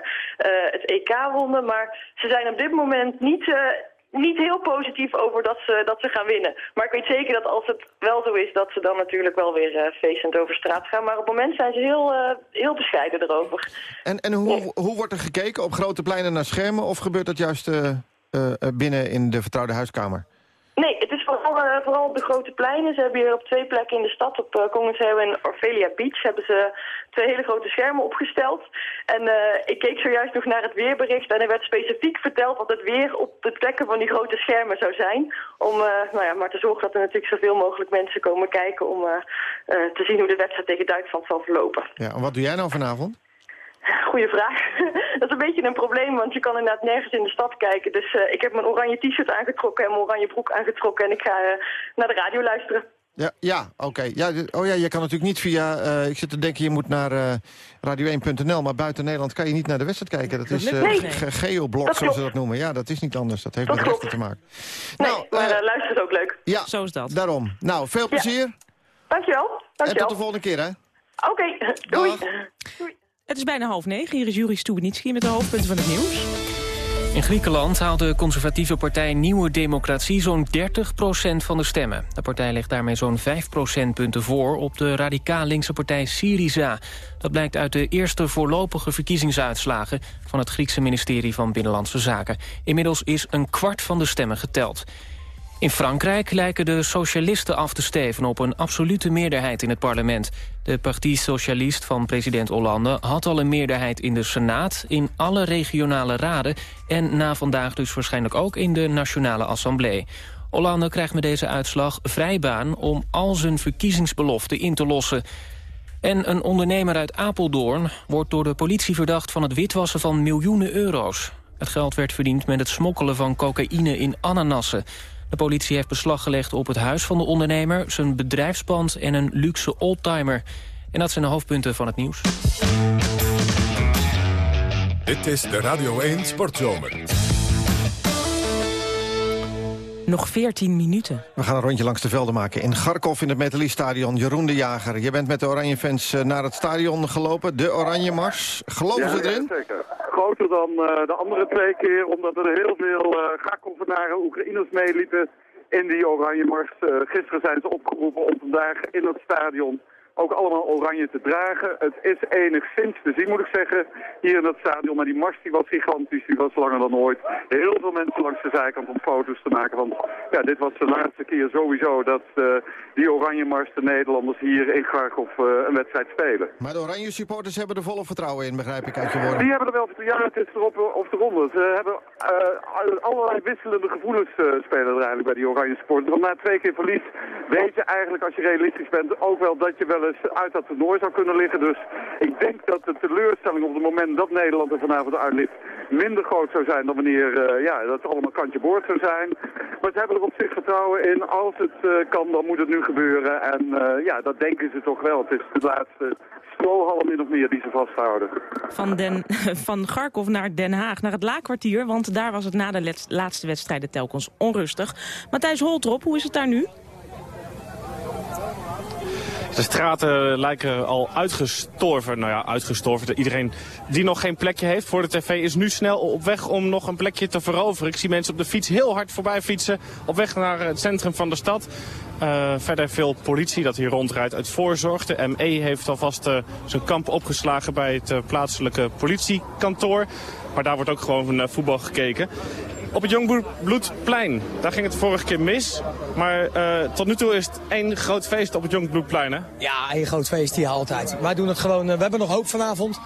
het EK wonnen. Maar ze zijn op dit moment niet... Niet heel positief over dat ze, dat ze gaan winnen. Maar ik weet zeker dat als het wel zo is... dat ze dan natuurlijk wel weer uh, feestend over straat gaan. Maar op het moment zijn ze heel, uh, heel bescheiden erover. En, en hoe, ja. hoe wordt er gekeken? Op grote pleinen naar schermen? Of gebeurt dat juist uh, binnen in de vertrouwde huiskamer? Nee, het uh, vooral op de grote pleinen. Ze hebben hier op twee plekken in de stad, op uh, Congressheel en Orphelia Beach, hebben ze twee hele grote schermen opgesteld. En uh, ik keek zojuist nog naar het weerbericht en er werd specifiek verteld dat het weer op de plekken van die grote schermen zou zijn. Om nou ja, maar te zorgen dat er natuurlijk zoveel mogelijk mensen komen kijken om te zien hoe de wedstrijd tegen Duitsland zal verlopen. Ja, en wat doe jij nou vanavond? Goeie vraag. (laughs) Dat is een beetje een probleem, want je kan inderdaad nergens in de stad kijken. Dus uh, ik heb mijn oranje t-shirt aangetrokken en mijn oranje broek aangetrokken... en ik ga uh, naar de radio luisteren. Ja, ja oké. Okay. Ja, oh ja, je kan natuurlijk niet via... Uh, ik zit te denken, je moet naar radio1.nl... maar buiten Nederland kan je niet naar de wedstrijd kijken. Dat is nee. ge geoblok, zoals ze dat noemen. Ja, dat is niet anders. Dat heeft dat met rechten te maken. Nee, nou, maar luisteren is ook leuk. Ja, zo is dat. Daarom. Nou, veel plezier. Ja. Dankjewel. Dankjewel. En tot de volgende keer, hè. Oké, okay. (laughs) doei. Doei. Het is bijna half negen. Hier is Juri Stubenitski met de hoofdpunten van het nieuws. In Griekenland haalt de conservatieve partij Nieuwe Democratie zo'n 30% van de stemmen. De partij ligt daarmee zo'n 5 procentpunten voor op de radicaal linkse partij Syriza. Dat blijkt uit de eerste voorlopige verkiezingsuitslagen van het Griekse ministerie van Binnenlandse Zaken. Inmiddels is een kwart van de stemmen geteld. In Frankrijk lijken de socialisten af te steven op een absolute meerderheid in het parlement. De Parti Socialist van president Hollande had al een meerderheid in de Senaat... in alle regionale raden en na vandaag dus waarschijnlijk ook in de Nationale Assemblée. Hollande krijgt met deze uitslag vrijbaan om al zijn verkiezingsbeloften in te lossen. En een ondernemer uit Apeldoorn wordt door de politie verdacht... van het witwassen van miljoenen euro's. Het geld werd verdiend met het smokkelen van cocaïne in ananassen. De politie heeft beslag gelegd op het huis van de ondernemer... zijn bedrijfspand en een luxe oldtimer. En dat zijn de hoofdpunten van het nieuws. Dit is de Radio 1 Sportzomer. Nog 14 minuten. We gaan een rondje langs de velden maken. In Garkov in het Metaliststadion. Jeroen de Jager, je bent met de Oranje fans eh, naar het stadion gelopen. De Oranje Mars. Geloven ze erin? Ja, zeker. Groter dan uh, de andere twee keer, omdat er heel veel uh, Oekraïners meeliepen in die Oranje Mars. Uh, gisteren zijn ze opgeroepen om vandaag in het stadion ook allemaal oranje te dragen. Het is enigszins te zien, moet ik zeggen, hier in het stadion. Maar die mars die was gigantisch, die was langer dan ooit. Heel veel mensen langs de zijkant om foto's te maken. Want ja, dit was de laatste keer sowieso dat uh, die oranje mars de Nederlanders hier in Garkov uh, een wedstrijd spelen. Maar de oranje supporters hebben er volle vertrouwen in, begrijp ik uit je woorden. Die hebben er wel Ja, het is erop of de ronde. Ze hebben uh, allerlei wisselende gevoelens spelen er eigenlijk bij die oranje supporters. Want na twee keer verlies weet je eigenlijk, als je realistisch bent, ook wel dat je wel uit dat toernooi zou kunnen liggen. Dus ik denk dat de teleurstelling op het moment dat Nederland er vanavond uit minder groot zou zijn dan wanneer uh, ja, dat allemaal kantje boord zou zijn. Maar ze hebben er op zich vertrouwen in. Als het uh, kan, dan moet het nu gebeuren. En uh, ja, dat denken ze toch wel. Het is de laatste strohalm min of meer die ze vasthouden. Van, den, (laughs) van Garkov naar Den Haag, naar het Laakkwartier. Want daar was het na de laatste wedstrijden telkens onrustig. Matthijs Holtrop, hoe is het daar nu? De straten lijken al uitgestorven. Nou ja, uitgestorven. Iedereen die nog geen plekje heeft voor de tv is nu snel op weg om nog een plekje te veroveren. Ik zie mensen op de fiets heel hard voorbij fietsen. Op weg naar het centrum van de stad. Uh, verder veel politie dat hier rondrijdt uit voorzorg. De ME heeft alvast uh, zijn kamp opgeslagen bij het uh, plaatselijke politiekantoor. Maar daar wordt ook gewoon van voetbal gekeken op het Jongbloedplein. Daar ging het vorige keer mis. Maar uh, tot nu toe is het één groot feest op het Jongbloedplein, hè? Ja, één groot feest hier altijd. Wij doen het gewoon, uh, we hebben nog hoop vanavond.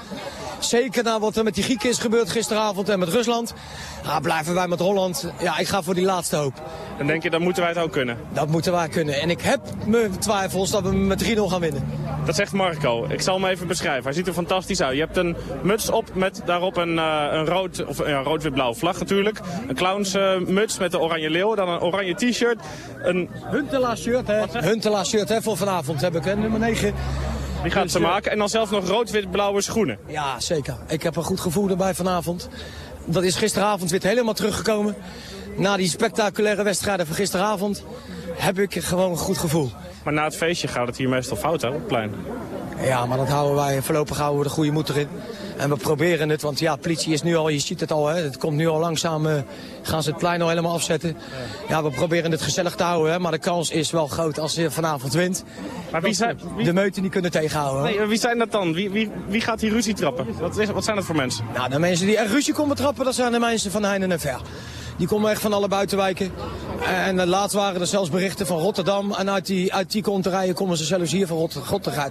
Zeker na wat er met die Grieken is gebeurd gisteravond en met Rusland. Ja, blijven wij met Holland. Ja, ik ga voor die laatste hoop. Dan denk je, dan moeten wij het ook kunnen? Dat moeten wij kunnen. En ik heb mijn twijfels dat we met 3-0 gaan winnen. Dat zegt Marco. Ik zal hem even beschrijven. Hij ziet er fantastisch uit. Je hebt een muts op met daarop een, uh, een rood, of ja, rood-wit-blauw vlag natuurlijk. Een clownsmuts uh, met de oranje leeuw. Dan een oranje t-shirt. Een... Huntela shirt, hè? Huntela shirt, hè, voor vanavond heb ik, hè? Nummer 9. Die gaat ze maken. En dan zelf nog rood-wit-blauwe schoenen. Ja, zeker. Ik heb een goed gevoel erbij vanavond. Dat is gisteravond weer helemaal teruggekomen. Na die spectaculaire wedstrijden van gisteravond heb ik gewoon een goed gevoel. Maar na het feestje gaat het hier meestal fout, hè, op het plein? Ja, maar dat houden wij. Voorlopig houden we de goede moed erin. En we proberen het, want ja, politie is nu al, je ziet het al, hè, het komt nu al langzaam, uh, gaan ze het plein al helemaal afzetten. Ja, we proberen het gezellig te houden, hè, maar de kans is wel groot als je vanavond wint. Maar wie zijn, wie... De meuten niet kunnen tegenhouden. Nee, wie zijn dat dan? Wie, wie, wie gaat hier ruzie trappen? Wat, is, wat zijn dat voor mensen? Nou, de mensen die echt ruzie komen trappen, dat zijn de mensen van Heinen en Ver. Die komen echt van alle buitenwijken. En laatst waren er zelfs berichten van Rotterdam. En uit die, uit die konterijen komen ze zelfs hier van Rotterdam.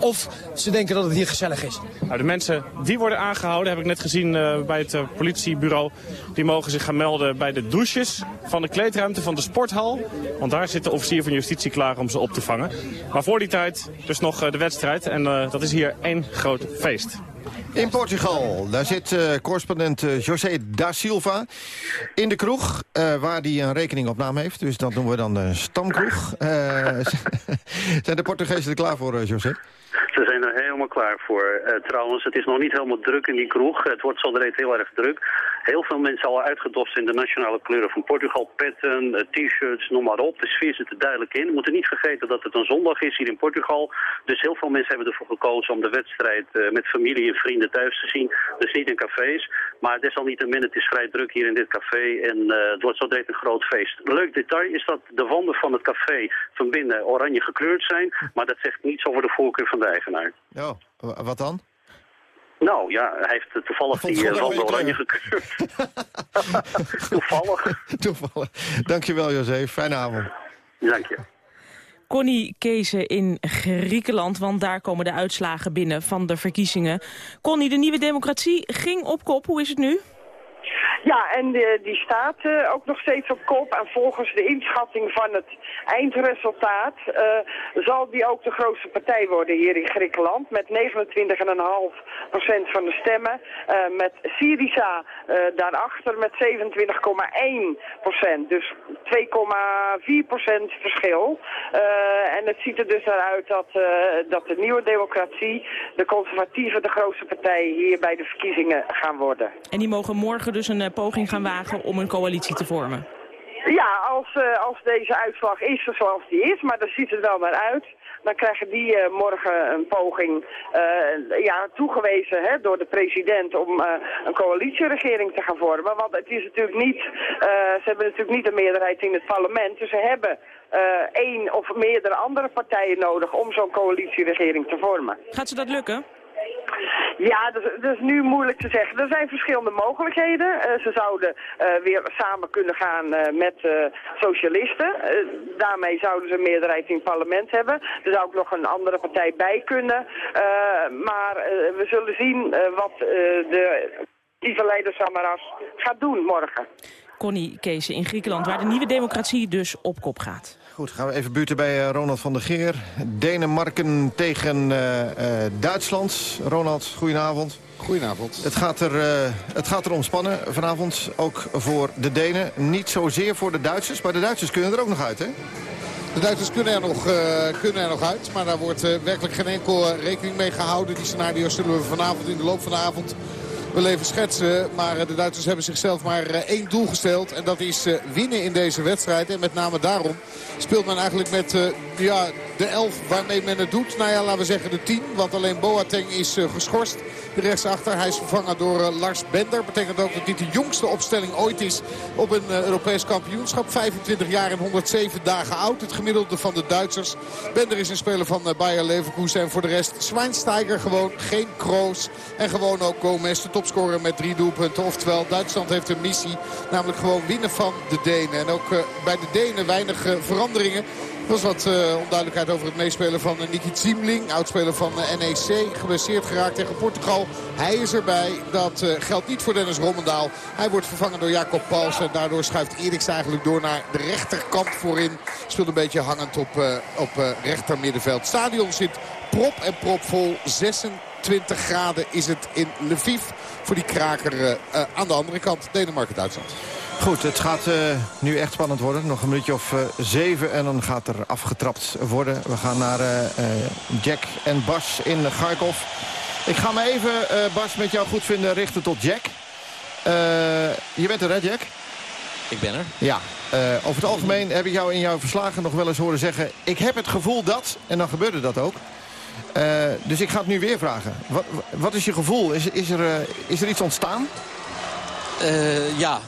Of ze denken dat het hier gezellig is. Nou, de mensen die worden aangehouden, heb ik net gezien uh, bij het uh, politiebureau. Die mogen zich gaan melden bij de douches van de kleedruimte van de sporthal. Want daar zit de officier van justitie klaar om ze op te vangen. Maar voor die tijd dus nog de wedstrijd. En dat is hier één groot feest. In Portugal, daar zit uh, correspondent uh, José da Silva in de kroeg, uh, waar hij een rekening op naam heeft. Dus dat noemen we dan de stamkroeg. (laughs) zijn de Portugezen er klaar voor, José? Ze zijn er helemaal klaar voor. Trouwens, het is nog niet helemaal druk in die kroeg. Het wordt zo direct heel erg druk. Heel veel mensen al uitgedost in de nationale kleuren van Portugal. Petten, uh, t-shirts, noem maar op. De sfeer zit er duidelijk in. We moeten niet vergeten dat het een zondag is hier in Portugal. Dus heel veel mensen hebben ervoor gekozen om de wedstrijd uh, met familie en vrienden thuis te zien. Dus niet in cafés. Maar desalniettemin, het is vrij druk hier in dit café. En het wordt zo direct een groot feest. Leuk detail is dat de wanden van het café van binnen oranje gekleurd zijn. Maar dat zegt niets over de voorkeur van de eigenaar. Oh, wat dan? Nou ja, hij heeft toevallig die wanden oranje gekleurd. (laughs) toevallig. toevallig. Dankjewel José, fijne avond. Dank je. Connie Kezen in Griekenland, want daar komen de uitslagen binnen van de verkiezingen. Connie, de nieuwe democratie ging op kop. Hoe is het nu? Ja, en de, die staat uh, ook nog steeds op kop. En volgens de inschatting van het eindresultaat uh, zal die ook de grootste partij worden hier in Griekenland. Met 29,5% van de stemmen. Met Syriza daarachter met 27,1%. Dus 2,4% verschil. en het ziet er dus naar uit dat, dat de nieuwe democratie, de conservatieven, de grootste partij hier bij de verkiezingen gaan worden. En die mogen morgen dus een poging gaan wagen om een coalitie te vormen? Ja, als, uh, als deze uitslag is zoals die is, maar daar ziet het wel naar uit. Dan krijgen die uh, morgen een poging uh, ja, toegewezen hè, door de president om een coalitieregering te gaan vormen. Want het is natuurlijk niet, ze hebben natuurlijk niet een meerderheid in het parlement. Dus ze hebben één of meerdere andere partijen nodig om zo'n coalitieregering te vormen. Gaat ze dat lukken? Ja, dat, is nu moeilijk te zeggen. Er zijn verschillende mogelijkheden. Uh, ze zouden uh, weer samen kunnen gaan uh, met socialisten. daarmee zouden ze een meerderheid in het parlement hebben. Er zou ook nog een andere partij bij kunnen. maar we zullen zien wat de leider Samaras gaat doen morgen. Connie Kees in Griekenland, waar de nieuwe democratie dus op kop gaat. Goed, gaan we even buurten bij uh, Ronald van der Geer. Denemarken tegen uh, uh, Duitsland. Ronald, goedenavond. Goedenavond. Het gaat, er, het gaat er om spannen vanavond, ook voor de Denen. Niet zozeer voor de Duitsers, maar de Duitsers kunnen er ook nog uit, hè? De Duitsers kunnen er nog, kunnen er nog uit, maar daar wordt werkelijk geen enkel rekening mee gehouden. Die scenario's zullen we vanavond in de loop van de avond wel even schetsen. Maar de Duitsers hebben zichzelf maar één doel gesteld. En dat is winnen in deze wedstrijd. En met name daarom speelt men eigenlijk met ja, de elf waarmee men het doet. Nou ja, laten we zeggen de tien. Want alleen Boateng is geschorst. De rechtsachter. Hij is vervangen door Lars Bender. Betekent ook dat dit de jongste opstelling ooit is op een Europees kampioenschap. 25 jaar en 107 dagen oud. Het gemiddelde van de Duitsers. Bender is een speler van Bayer Leverkusen. En voor de rest Schweinsteiger gewoon. Geen Kroos. En gewoon ook Gomez. De topscorer met drie doelpunten. Oftewel, Duitsland heeft een missie. Namelijk gewoon winnen van de Denen. En ook bij de Denen weinig veranderingen. Er was wat uh, onduidelijkheid over het meespelen van uh, Niki Ziemling. Oudspeler van NEC. Geblesseerd geraakt tegen Portugal. Hij is erbij. Dat geldt niet voor Dennis Rommendaal. Hij wordt vervangen door Jacob Pals. En daardoor schuift Eriks eigenlijk door naar de rechterkant voorin. Speelt een beetje hangend op, op rechter middenveld. stadion zit prop en prop vol. 26 graden is het in Lviv. Voor die kraker aan de andere kant. Denemarken-Duitsland. Goed, het gaat uh, nu echt spannend worden. Nog een minuutje of uh, zeven en dan gaat er afgetrapt worden. We gaan naar uh, Jack en Bas in Kharkov. Ik ga me even, Bas, met jou goed vinden richten tot Jack. je bent er, hè, Jack? Ik ben er. Ja. over het algemeen heb ik jou in jouw verslagen nog wel eens horen zeggen... ik heb het gevoel dat, en dan gebeurde dat ook... dus ik ga het nu weer vragen. Wat, wat is je gevoel? Is, is, er, is er iets ontstaan? Uh, ja,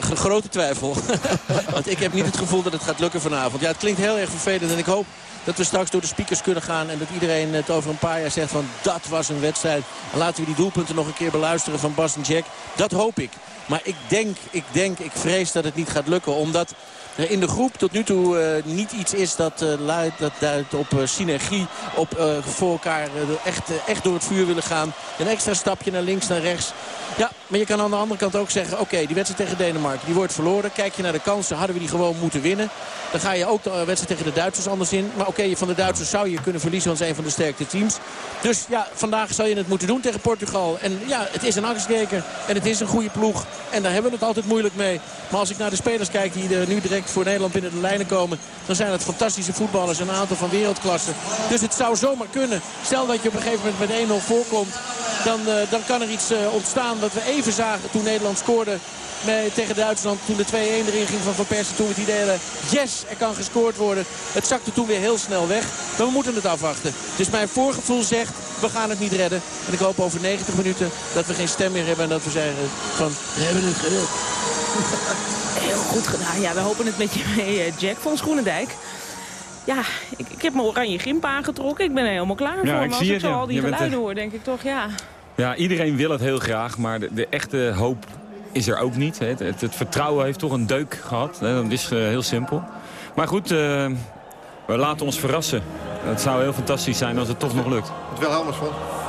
grote twijfel. (laughs) Want ik heb niet het gevoel dat het gaat lukken vanavond. Ja, het klinkt heel erg vervelend en ik hoop dat we straks door de speakers kunnen gaan... en dat iedereen het over een paar jaar zegt van dat was een wedstrijd. En laten we die doelpunten nog een keer beluisteren van Bas en Jack. Dat hoop ik. Maar ik denk, ik denk, ik vrees dat het niet gaat lukken. Omdat er in de groep tot nu toe uh, niet iets is dat, uh, luidt, dat duidt op synergie. Op voor elkaar echt, echt door het vuur willen gaan. Een extra stapje naar links, naar rechts. Ja, maar je kan aan de andere kant ook zeggen... oké, die wedstrijd tegen Denemarken die wordt verloren. Kijk je naar de kansen, hadden we die gewoon moeten winnen. Dan ga je ook de wedstrijd tegen de Duitsers anders in. Maar oké, van de Duitsers zou je kunnen verliezen... want ze zijn een van de sterkste teams. Dus ja, vandaag zou je het moeten doen tegen Portugal. En ja, het is een angstkeker. En het is een goede ploeg. En daar hebben we het altijd moeilijk mee. Maar als ik naar de spelers kijk die er nu direct voor Nederland binnen de lijnen komen... dan zijn het fantastische voetballers. Een aantal van wereldklasse. Dus het zou zomaar kunnen. Stel dat je op een gegeven moment met 1-0 voorkomt. Dan, uh, dan kan er iets uh, ontstaan wat we even zagen toen Nederland scoorde mee tegen Duitsland. Toen de 2-1 erin ging van Van Persie. Toen we het idee hadden, yes, er kan gescoord worden. Het zakte toen weer heel snel weg. Maar we moeten het afwachten. Dus mijn voorgevoel zegt, we gaan het niet redden. En ik hoop over 90 minuten dat we geen stem meer hebben en dat we zeggen van, we hebben het gered. (laughs) Heel goed gedaan. Ja, we hopen het met je mee, eh, Jack van Schoenendijk. Ja, ik, ik heb mijn oranje gimp aangetrokken. Ik ben er helemaal klaar Ja, voor. ik Maar als zie ik zo al die Je geluiden eh, hoor, denk ik toch, ja. Ja, iedereen wil het heel graag, maar de, de echte hoop is er ook niet. Het, het, vertrouwen heeft toch een deuk gehad. Dat is eh, heel simpel. Maar goed, eh, we laten ons verrassen. Het zou heel fantastisch zijn als het toch nog lukt. Het wel helemaal van.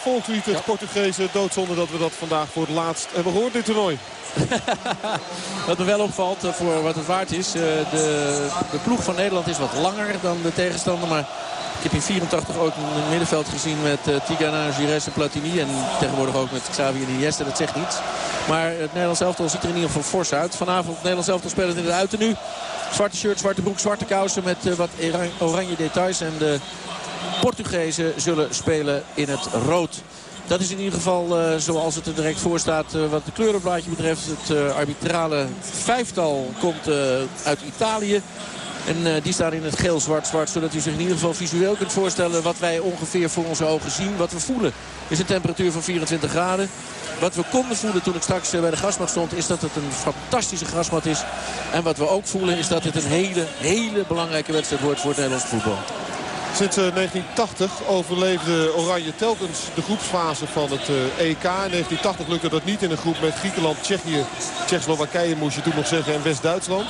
Eh, volkslied, het Portugese doodzonde dat we dat vandaag voor het laatst hebben gehoord dit toernooi. (laughs) Wat me wel opvalt, eh, voor wat het waard is, eh, de, de ploeg van Nederland is wat langer dan de tegenstander. Maar ik heb in 84 ook een middenveld gezien met uh, Tigana, Gires en Platini. En tegenwoordig ook met Xavi en Iniesta, dat zegt niets. Maar het Nederlands elftal ziet er in ieder geval fors uit. Vanavond het Nederlands elftal speelt in het uiternu. Zwarte shirt, zwarte broek, zwarte kousen met uh, wat oranje details. En de Portugezen zullen spelen in het rood. Dat is in ieder geval uh, zoals het er direct voor staat uh, wat de kleurenblaadje betreft. Het uh, arbitrale vijftal komt uit Italië. En die staan in het geel-zwart-zwart. Zodat u zich in ieder geval visueel kunt voorstellen wat wij ongeveer voor onze ogen zien. Wat we voelen is een temperatuur van 24 graden. Wat we konden voelen toen ik straks bij de grasmat stond is dat het een fantastische grasmat is. En wat we ook voelen is dat het een hele, hele belangrijke wedstrijd wordt voor het Nederlands voetbal. Sinds uh, 1980 overleefde Oranje telkens de groepsfase van het EK. In 1980 lukte dat niet in een groep met Griekenland, Tsjechië, Tsjechoslowakije moest je toen nog zeggen en West-Duitsland.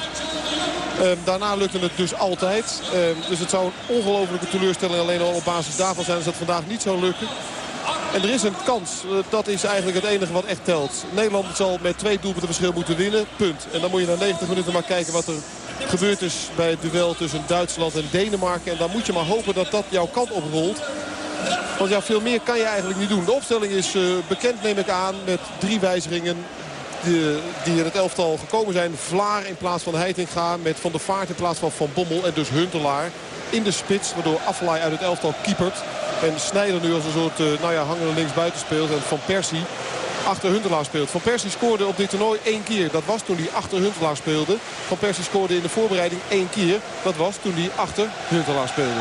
Uh, daarna lukte het dus altijd. dus het zou een ongelofelijke teleurstelling alleen al op basis daarvan zijn als dat vandaag niet zou lukken. En er is een kans. dat is eigenlijk het enige wat echt telt. Nederland zal met twee doelpunten verschil moeten winnen. Punt. En dan moet je na 90 minuten maar kijken wat er gebeurd is bij het duel tussen Duitsland en Denemarken. En dan moet je maar hopen dat dat jouw kant oprolt. Want ja, veel meer kan je eigenlijk niet doen. De opstelling is uh, bekend, neem ik aan, met drie wijzigingen die, die in het elftal gekomen zijn. Vlaar in plaats van Heitinga, met Van der Vaart in plaats van Van Bommel en dus Huntelaar in de spits. Waardoor Aflaai uit het elftal keepert. En Snijder nu als een soort uh, nou ja, hangende linksbuiten speelt. En Van Persie achter Huntelaar speelt. Van Persie scoorde op dit toernooi één keer. Dat was toen hij achter Huntelaar speelde. Van Persie scoorde in de voorbereiding één keer. Dat was toen hij achter Huntelaar speelde.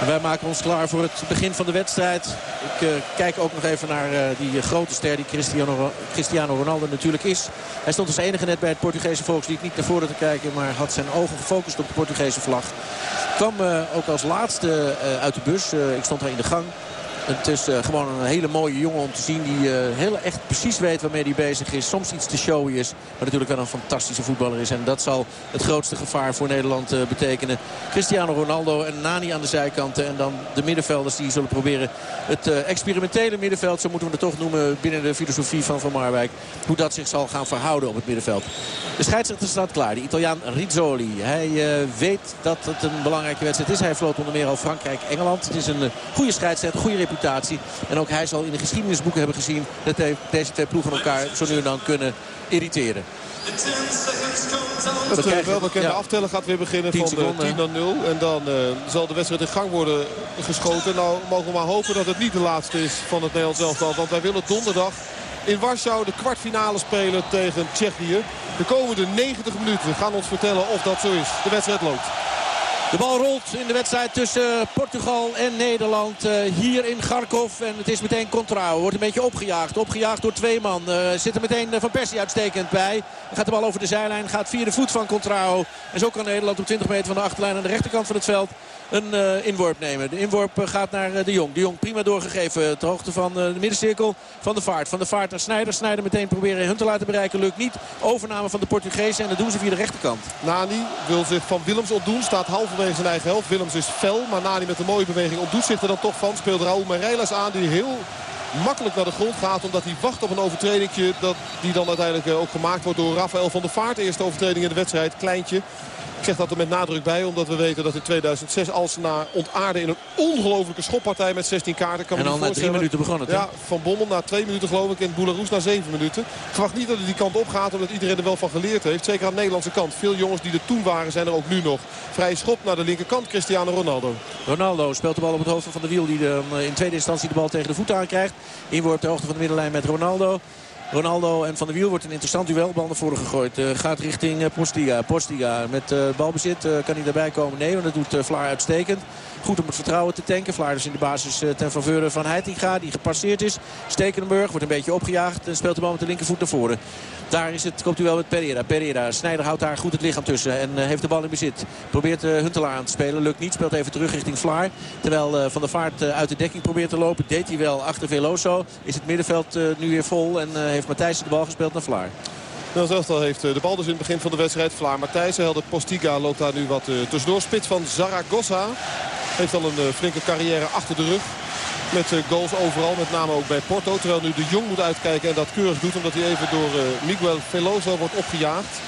En wij maken ons klaar voor het begin van de wedstrijd. Ik uh, kijk ook nog even naar uh, die grote ster die Cristiano, Cristiano Ronaldo natuurlijk is. Hij stond als enige net bij het Portugese volkslied niet naar voren te kijken. Maar had zijn ogen gefocust op de Portugese vlag. Kwam ook als laatste uit de bus. ik stond daar in de gang. Het is uh, gewoon een hele mooie jongen om te zien. Die uh, heel echt precies weet waarmee hij bezig is. Soms iets te showy is. Maar natuurlijk wel een fantastische voetballer is. En dat zal het grootste gevaar voor Nederland uh, betekenen. Cristiano Ronaldo en Nani aan de zijkanten. En dan de middenvelders die zullen proberen het experimentele middenveld. Zo moeten we het toch noemen binnen de filosofie van Van Marwijk. Hoe dat zich zal gaan verhouden op het middenveld. De scheidsrechter staat klaar. De Italiaan Rizzoli. Hij weet dat het een belangrijke wedstrijd is. Hij vloot onder meer al Frankrijk-Engeland. Het is een goede scheidsrechter. Goede. En ook hij zal in de geschiedenisboeken hebben gezien... dat deze twee ploegen elkaar zo nu en dan kunnen irriteren. Het uh, welbekende ja. aftellen gaat weer beginnen van de 10 naar 0. En dan uh, zal de wedstrijd in gang worden geschoten. Nou mogen we maar hopen dat het niet de laatste is van het Nederlands elftal. Want wij willen donderdag in Warschau de kwartfinale spelen tegen Tsjechië. De komende 90 minuten gaan ons vertellen of dat zo is. De wedstrijd loopt. De bal rolt in de wedstrijd tussen Portugal en Nederland. Uh, hier in Garkov. En het is meteen Contrao. Wordt een beetje opgejaagd. Opgejaagd door twee man. Uh, zit er meteen Van Persie uitstekend bij. Gaat de bal over de zijlijn. Gaat via de voet van Contrao. En zo kan Nederland op 20 meter van de achterlijn aan de rechterkant van het veld een inworp nemen. De inworp gaat naar De Jong. De Jong prima doorgegeven ter hoogte van de middencirkel van de vaart. Van de vaart naar Snijder. Snijder meteen proberen hun te laten bereiken. Lukt niet. Overname van de Portugezen en dat doen ze via de rechterkant. Nani wil zich van Willems ontdoen. Staat halverwege zijn eigen helft. Willems is fel. Maar Nani met een mooie beweging ontdoet zich er dan toch van. Speelt Raúl Mareilas aan die heel makkelijk naar de grond gaat. Omdat hij wacht op een overtreding dat die dan uiteindelijk ook gemaakt wordt door Rafael van der Vaart. Eerste overtreding in de wedstrijd. Kleintje. Ik zeg dat er met nadruk bij, omdat we weten dat in 2006 Alsenaar ontaarde in een ongelofelijke schoppartij met 16 kaarten. Kan en al na drie minuten begonnen. Ja, Van Bommel na twee minuten geloof ik en Boularoes na zeven minuten. Ik verwacht niet dat het die kant op gaat, omdat iedereen er wel van geleerd heeft. Zeker aan de Nederlandse kant. Veel jongens die er toen waren zijn er ook nu nog. Vrije schop naar de linkerkant, Cristiano Ronaldo. Ronaldo speelt de bal op het hoofd van de wiel die de, eh, in tweede instantie de bal tegen de voet aankrijgt. Inworp ter hoogte van de middenlijn met Ronaldo. Ronaldo en Van der Wiel wordt een interessant duel. Bal naar voren gegooid. Uh, gaat richting uh, Postiga. Postiga met uh, balbezit. kan hij daarbij komen? Nee, want dat doet Vlaar uitstekend. Goed om het vertrouwen te tanken. Vlaar dus in de basis ten faveur van Heitinga. Die gepasseerd is. Stekenenburg wordt een beetje opgejaagd. En speelt de bal met de linkervoet naar voren. Daar is het, komt u wel met Pereira. Pereira. Snijder houdt daar goed het lichaam tussen. En heeft de bal in bezit. Probeert Huntelaar aan te spelen. Lukt niet. Speelt even terug richting Vlaar. Terwijl Van der Vaart uit de dekking probeert te lopen. Deed hij wel achter Veloso. Is het middenveld nu weer vol. En heeft Matthijssen de bal gespeeld naar Vlaar. Nou, Elftal heeft de bal dus in het begin van de wedstrijd. Vlaar Matthijssen, helder Postiga loopt daar nu wat tussendoor. Spits van Zaragoza heeft al een uh, flinke carrière achter de rug. Met uh, goals overal, met name ook bij Porto. Terwijl nu de Jong moet uitkijken en dat keurig doet. Omdat hij even door Miguel Veloso wordt opgejaagd.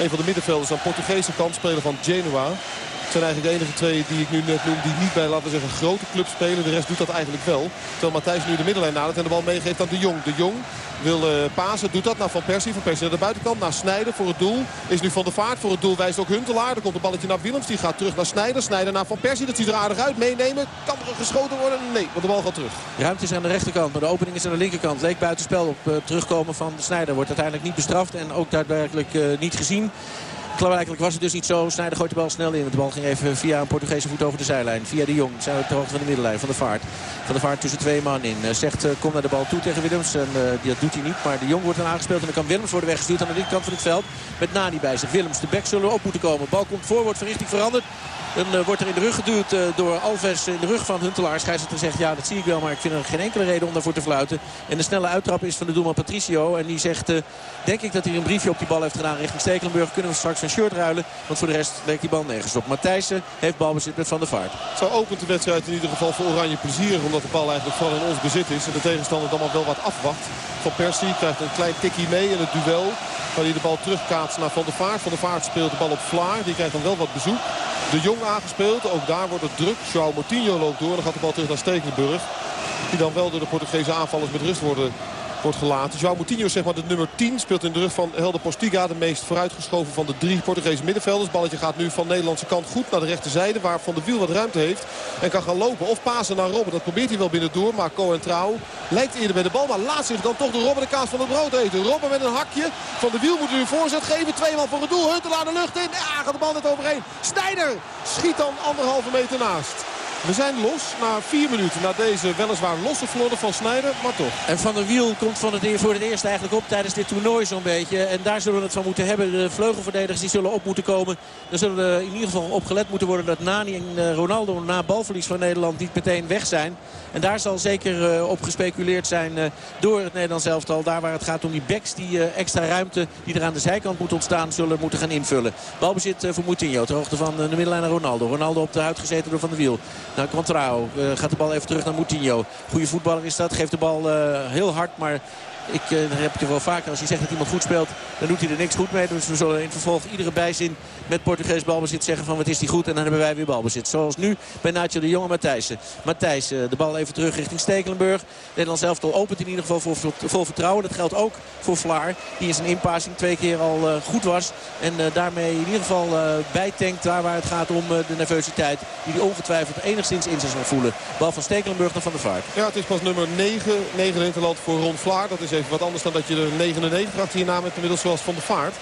Een van de middenvelders aan Portugese kant, speler van Genoa. Zijn eigenlijk de enige twee die ik nu net noem die niet bij, laten zeggen, grote clubs spelen. De rest doet dat eigenlijk wel. Terwijl Matthijs nu de middenlijn nadert en de bal meegeeft aan de Jong. De Jong wil uh, Pasen, doet dat naar Van Persie. Van Persie naar de buitenkant, naar Snijder voor het doel. Is nu van de vaart, voor het doel wijst ook Huntelaar. Dan komt een balletje naar Willems, die gaat terug naar Snijder. Snijder naar Van Persie, dat ziet er aardig uit. Meenemen, kan er geschoten worden? Nee, want de bal gaat terug. Ruimte is aan de rechterkant, maar de opening is aan de linkerkant. Leek buitenspel op uh, terugkomen van Snijder. Wordt uiteindelijk niet bestraft en ook daadwerkelijk uh, niet gezien. Eigenlijk was het dus niet zo. Snijder gooit de bal snel in. De bal ging even via een Portugese voet over de zijlijn. Via de Jong. Zijn we ter hoogte van de middenlijn. Van de vaart. Van de vaart tussen twee man in. Zegt uh, kom naar de bal toe tegen Willems. En uh, dat doet hij niet. Maar de Jong wordt dan aangespeeld. En dan kan Willems worden weggestuurd aan de linkerkant van het veld. Met Nani bij zich. Willems, de bek zullen op moeten komen. Bal komt voor. Wordt van richting veranderd. Dan uh, wordt er in de rug geduwd uh, door Alves in de rug van Huntelaar. Scheidsrechter zegt ja dat zie ik wel maar ik vind er geen enkele reden om daarvoor te fluiten. En de snelle uittrap is van de doelman Patricio. En die zegt uh, denk ik dat hij een briefje op die bal heeft gedaan richting Stekelenburg. Kunnen we straks een shirt ruilen. Want voor de rest leek die bal nergens op. Matthijssen heeft balbezit met Van der Vaart. Zo opent de wedstrijd in ieder geval voor Oranje plezier. Omdat de bal eigenlijk vooral in ons bezit is. En de tegenstander dan wel wat afwacht. Van Persie krijgt een klein tikkie mee in het duel. Waar hij de bal terugkaatst naar Van der Vaart. Van der Vaart speelt de bal op Vlaar. Die krijgt dan wel wat bezoek. De Jong aangespeeld. Ook daar wordt het druk. João Moutinho loopt door. Dan gaat de bal terug naar Stekelenburg. Die dan wel door de Portugese aanvallers met rust worden wordt gelaten. João Moutinho zeg de nummer 10 speelt in de rug van Helder Postiga. De meest vooruitgeschoven van de drie Portugese middenvelders. Balletje gaat nu van de Nederlandse kant goed naar de rechterzijde. Waar Van de Wiel wat ruimte heeft. En kan gaan lopen. Of pasen naar Robben. Dat probeert hij wel binnendoor. Maar Cohen Trouw lijkt eerder bij de bal. Maar laat zich dan toch de Robben de kaas van het brood eten. Robben met een hakje. Van de Wiel moet nu een voorzet geven. Tweemaal voor het doel. Huntelaar de lucht in. Ja, gaat de bal net overheen. Snijder schiet dan anderhalve meter naast. We zijn los na vier minuten. Na deze weliswaar losse vlodder van Snijder, maar toch. En Van der Wiel komt van het, e- voor het eerst eigenlijk op tijdens dit toernooi zo'n beetje. En daar zullen we het van moeten hebben. De vleugelverdedigers die zullen op moeten komen. Er zullen in ieder geval op gelet moeten worden dat Nani en eh, Ronaldo na balverlies van Nederland niet meteen weg zijn. En daar zal zeker uh, op gespeculeerd zijn uh, door het Nederlands elftal. Daar waar het gaat om die backs, die uh, extra ruimte die er aan de zijkant moet ontstaan, zullen moeten gaan invullen. Balbezit voor Moutinho, ter hoogte van de middenlijn naar Ronaldo. Ronaldo op de huid gezeten door Van der Wiel. Naar Contrao gaat de bal even terug naar Moutinho. Goede voetballer is dat, geeft de bal heel hard, maar ik uh, heb het wel vaker. Als je zegt dat iemand goed speelt, dan doet hij er niks goed mee. Dus we zullen in vervolg iedere bijzin met Portugees balbezit zeggen van wat is die goed. En dan hebben wij weer balbezit. Zoals nu bij Nacho de Jonge Matthijssen. Matthijssen de bal even terug richting Stekelenburg. Nederland zelf al opent in ieder geval voor vol vertrouwen. Dat geldt ook voor Vlaar. Die in zijn inpassing twee keer al uh, goed was. En uh, daarmee in ieder geval bijtankt daar waar het gaat om de nervositeit. Die hij ongetwijfeld enigszins in zich zal voelen. Bal van Stekelenburg naar Van der Vaart. Ja, het is pas nummer 9. 9 in het land voor Ron Vlaar. Dat is even wat anders dan dat je de 99 achter je naam hebt. Inmiddels zoals Van der Vaart.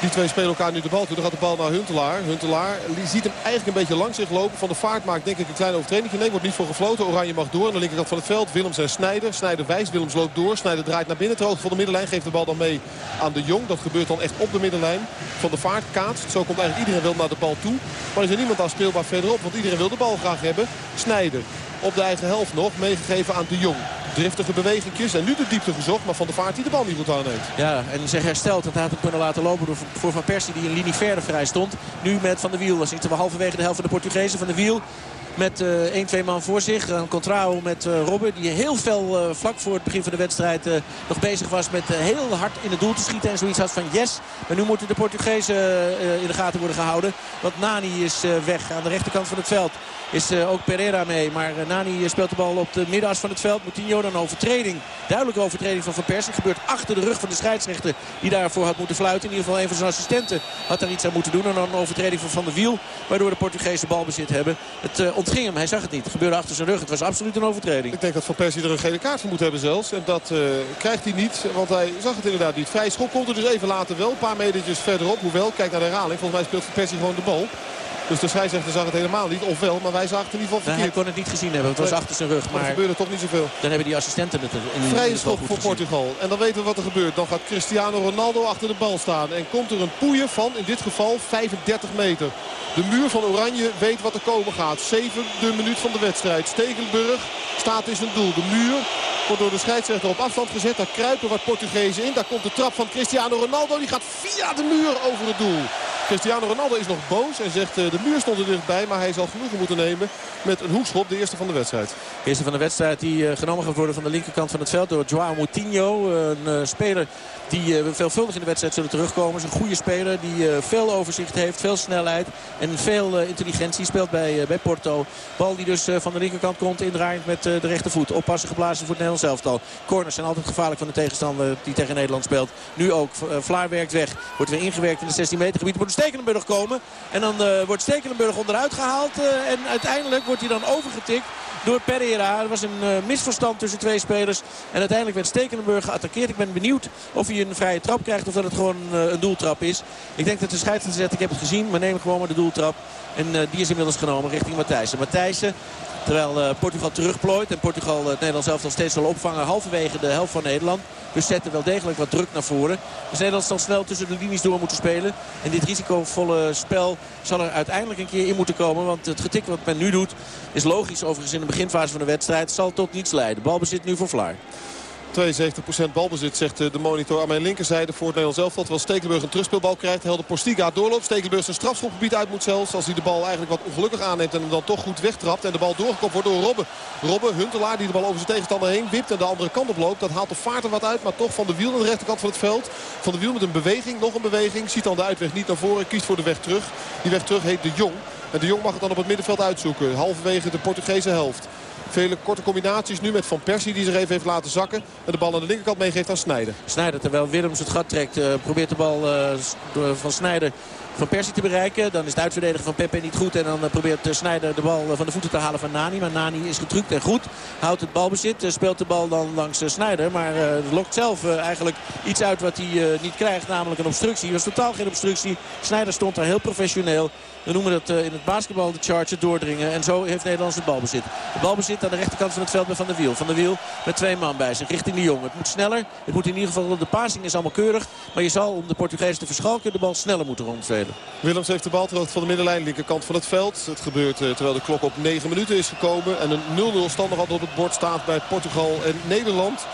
Die twee spelen elkaar nu de bal toe. Dan gaat de bal naar Huntelaar. Huntelaar ziet hem eigenlijk een beetje langs zich lopen. Van de vaart maakt denk ik een kleine overtreding. Nee, wordt niet voor gefloten. Oranje mag door aan de linkerkant van het veld. Willems en Snijder. Snijder wijst. Willems loopt door. Snijder draait naar binnen. Ter hoogte van de middenlijn. Geeft de bal dan mee aan de Jong. Dat gebeurt dan echt op de middenlijn. Van de vaart kaatst. Zo komt eigenlijk iedereen wel naar de bal toe. Maar is er niemand aan speelbaar verderop. Want iedereen wil de bal graag hebben. Snijder op de eigen helft nog. Meegegeven aan de Jong. Driftige bewegingjes. En nu de diepte gezocht. Maar Van de Vaart die de bal niet goed aan heeft. Ja, en zich herstelt. Dat had het kunnen laten lopen voor Van Persie die een linie verder vrij stond. Nu met Van der Wiel. Dan zitten we halverwege de helft van de Portugezen. Van der Wiel met uh, 1-2 man voor zich. Een Contrao met uh, Robben. Die heel veel uh, vlak voor het begin van de wedstrijd nog bezig was met heel hard in het doel te schieten. En zoiets had van yes. Maar nu moeten de Portugezen in de gaten worden gehouden. Want Nani is weg aan de rechterkant van het veld. Is ook Pereira mee. Maar Nani speelt de bal op de middenas van het veld. Moutinho dan overtreding. Duidelijke overtreding van Van Persie. Gebeurt achter de rug van de scheidsrechter. Die daarvoor had moeten fluiten. In ieder geval een van zijn assistenten had daar iets aan moeten doen. En dan een overtreding van Van der Wiel. Waardoor de Portugezen balbezit hebben. Het ontging hem. Hij zag het niet. Het gebeurde achter zijn rug. Het was absoluut een overtreding. Ik denk dat Van Persie er een gele kaart voor moet hebben zelfs. En dat uh, krijgt hij niet. Want hij zag het inderdaad niet. Vrij schop komt er dus even later wel. Een paar metertjes verderop. Hoewel, kijk naar de herhaling. Volgens mij speelt Van Persie gewoon de bal. Dus de scheidsrechter zag het helemaal niet. Ofwel, maar wij zagen het in ieder geval verkeerd. hij kon het niet gezien hebben. Het was achter zijn rug. Maar er gebeurde toch niet zoveel. Dan hebben die assistenten het in Vrije schop voor Portugal. En dan weten we wat er gebeurt. Dan gaat Cristiano Ronaldo achter de bal staan. En komt er een poeien van, in dit geval, 35 meter. De muur van Oranje weet wat er komen gaat. Zevende minuut van de wedstrijd. Stekelenburg staat in zijn doel. De muur wordt door de scheidsrechter op afstand gezet. Daar kruipen wat Portugezen in. Daar komt de trap van Cristiano Ronaldo. Die gaat via de muur over het doel. Cristiano Ronaldo is nog boos en zegt de muur stond er dichtbij. Maar hij zal genoegen moeten nemen met een hoekschop. De eerste van de wedstrijd. De eerste van de wedstrijd die uh, genomen gaat worden van de linkerkant van het veld door Joao Moutinho. Een uh, speler die uh, veelvuldig in de wedstrijd zullen terugkomen. Is een goede speler die veel overzicht heeft, veel snelheid en veel intelligentie. Speelt bij, bij Porto. Bal die dus van de linkerkant komt indraaiend met de rechtervoet. Oppassen geblazen voor het Nederlands elftal. Corners zijn altijd gevaarlijk van de tegenstander die tegen Nederland speelt. Nu ook. Vlaar werkt weg. Wordt weer ingewerkt in de 16 meter gebied. Moet Stekelenburg komen. En dan wordt Stekelenburg onderuit gehaald. En uiteindelijk wordt hij dan overgetikt door Pereira. Er was een misverstand tussen twee spelers. En uiteindelijk werd Stekelenburg geattackeerd. Ik ben benieuwd of hij een vrije trap krijgt of dat het gewoon een doeltrap is. Ik denk dat de scheidsrechter zegt, ik heb het gezien, maar neem gewoon maar de doeltrap. En die is inmiddels genomen richting Matthijssen. Matthijssen Terwijl uh, Portugal terugplooit en Portugal het Nederlands elftal steeds zal opvangen halverwege de helft van Nederland. Dus zetten wel degelijk wat druk naar voren. Dus Nederland zal snel tussen de linies door moeten spelen. En dit risicovolle spel zal er uiteindelijk een keer in moeten komen. Want het getik wat men nu doet is logisch overigens in de beginfase van de wedstrijd. Zal tot niets leiden. Balbezit nu voor Vlaar. 72% balbezit, zegt de monitor aan mijn linkerzijde voor het Nederlands elftal. Terwijl Stekelenburg een terugspeelbal krijgt. Helder Postiga doorloopt. Stekelenburg zijn strafschopgebied uit moet zelfs. Als hij de bal eigenlijk wat ongelukkig aanneemt en hem dan toch goed wegtrapt. En de bal doorgekomen wordt door Robben. Robben, Huntelaar die de bal over zijn tegenstander heen wipt en de andere kant op loopt. Dat haalt de vaart er wat uit, maar toch van de wiel aan de rechterkant van het veld. Van de wiel met een beweging, nog een beweging. Ziet dan de uitweg niet naar voren, kiest voor de weg terug. Die weg terug heet De Jong. En De Jong mag het dan op het middenveld uitzoeken. Halverwege de Portugese helft. Vele korte combinaties nu met Van Persie die zich even heeft laten zakken. En de bal aan de linkerkant meegeeft aan Snijder. Snijder terwijl Willems het gat trekt. Uh, probeert de bal door, van Snijder Van Persie te bereiken. Dan is het uitverdedigen van Pepe niet goed. En dan probeert Snijder de bal van de voeten te halen van Nani. Maar Nani is getrukt en goed. Houdt het balbezit. speelt de bal dan langs Snijder. Maar lokt zelf eigenlijk iets uit wat hij niet krijgt. Namelijk een obstructie. Het was totaal geen obstructie. Snijder stond daar heel professioneel. We noemen dat in het basketbal de charge, doordringen. En zo heeft Nederland het balbezit. De balbezit aan de rechterkant van het veld bij Van der Wiel. Van der Wiel met twee man bij zich richting de Jong. Het moet sneller. Het moet in ieder geval, de passing is allemaal keurig. Maar je zal om de Portugees te verschalken de bal sneller moeten rondspelen. Willems heeft de bal terug van de middenlijn, linkerkant van het veld. Het gebeurt terwijl de klok op 9 minuten is gekomen. En een 0-0 stand op het bord staat bij Portugal en Nederland.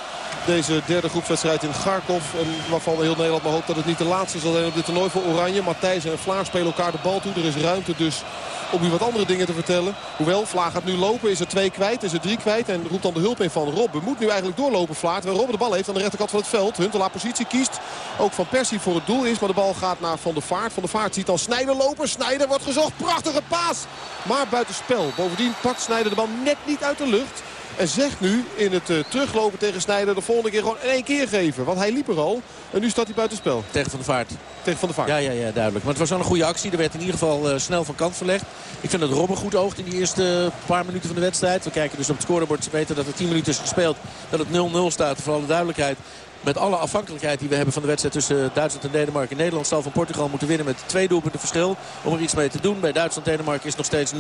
Deze derde groepswedstrijd in Garkov. En waarvan heel Nederland maar hoopt dat het niet de laatste zal zijn op dit toernooi voor Oranje. Matthijs en Vlaar spelen elkaar de bal toe. Er is ruimte dus om u wat andere dingen te vertellen. Hoewel, Vlaar gaat nu lopen. Is er twee kwijt, is er drie kwijt. En roept dan de hulp in van Robben. Moet nu eigenlijk doorlopen, Vlaar. Terwijl Robben de bal heeft aan de rechterkant van het veld. Huntelaar positie kiest. Ook Van Persie voor het doel is. Maar de bal gaat naar Van der Vaart. Van der Vaart ziet dan Snijder lopen. Snijder wordt gezocht. Prachtige paas. Maar buitenspel. Bovendien pakt Snijder de bal net niet uit de lucht. En zegt nu in het uh, teruglopen tegen Snijder de volgende keer gewoon in één keer geven. Want hij liep er al. En nu staat hij buitenspel. Tegen Van de Vaart. Tegen Van de Vaart. Ja, ja, ja, duidelijk. Maar het was wel een goede actie. Er werd in ieder geval uh, snel van kant verlegd. Ik vind dat Robben goed oogt in die eerste paar minuten van de wedstrijd. We kijken dus op het scorebord. Ze weten dat er 10 minuten is gespeeld. Dat het 0-0 staat. Voor alle duidelijkheid met alle afhankelijkheid die we hebben van de wedstrijd tussen Duitsland en Denemarken. Nederland zal van Portugal moeten winnen met twee doelpunten verschil. Om er iets mee te doen. Bij Duitsland en Denemarken is nog steeds 0-0.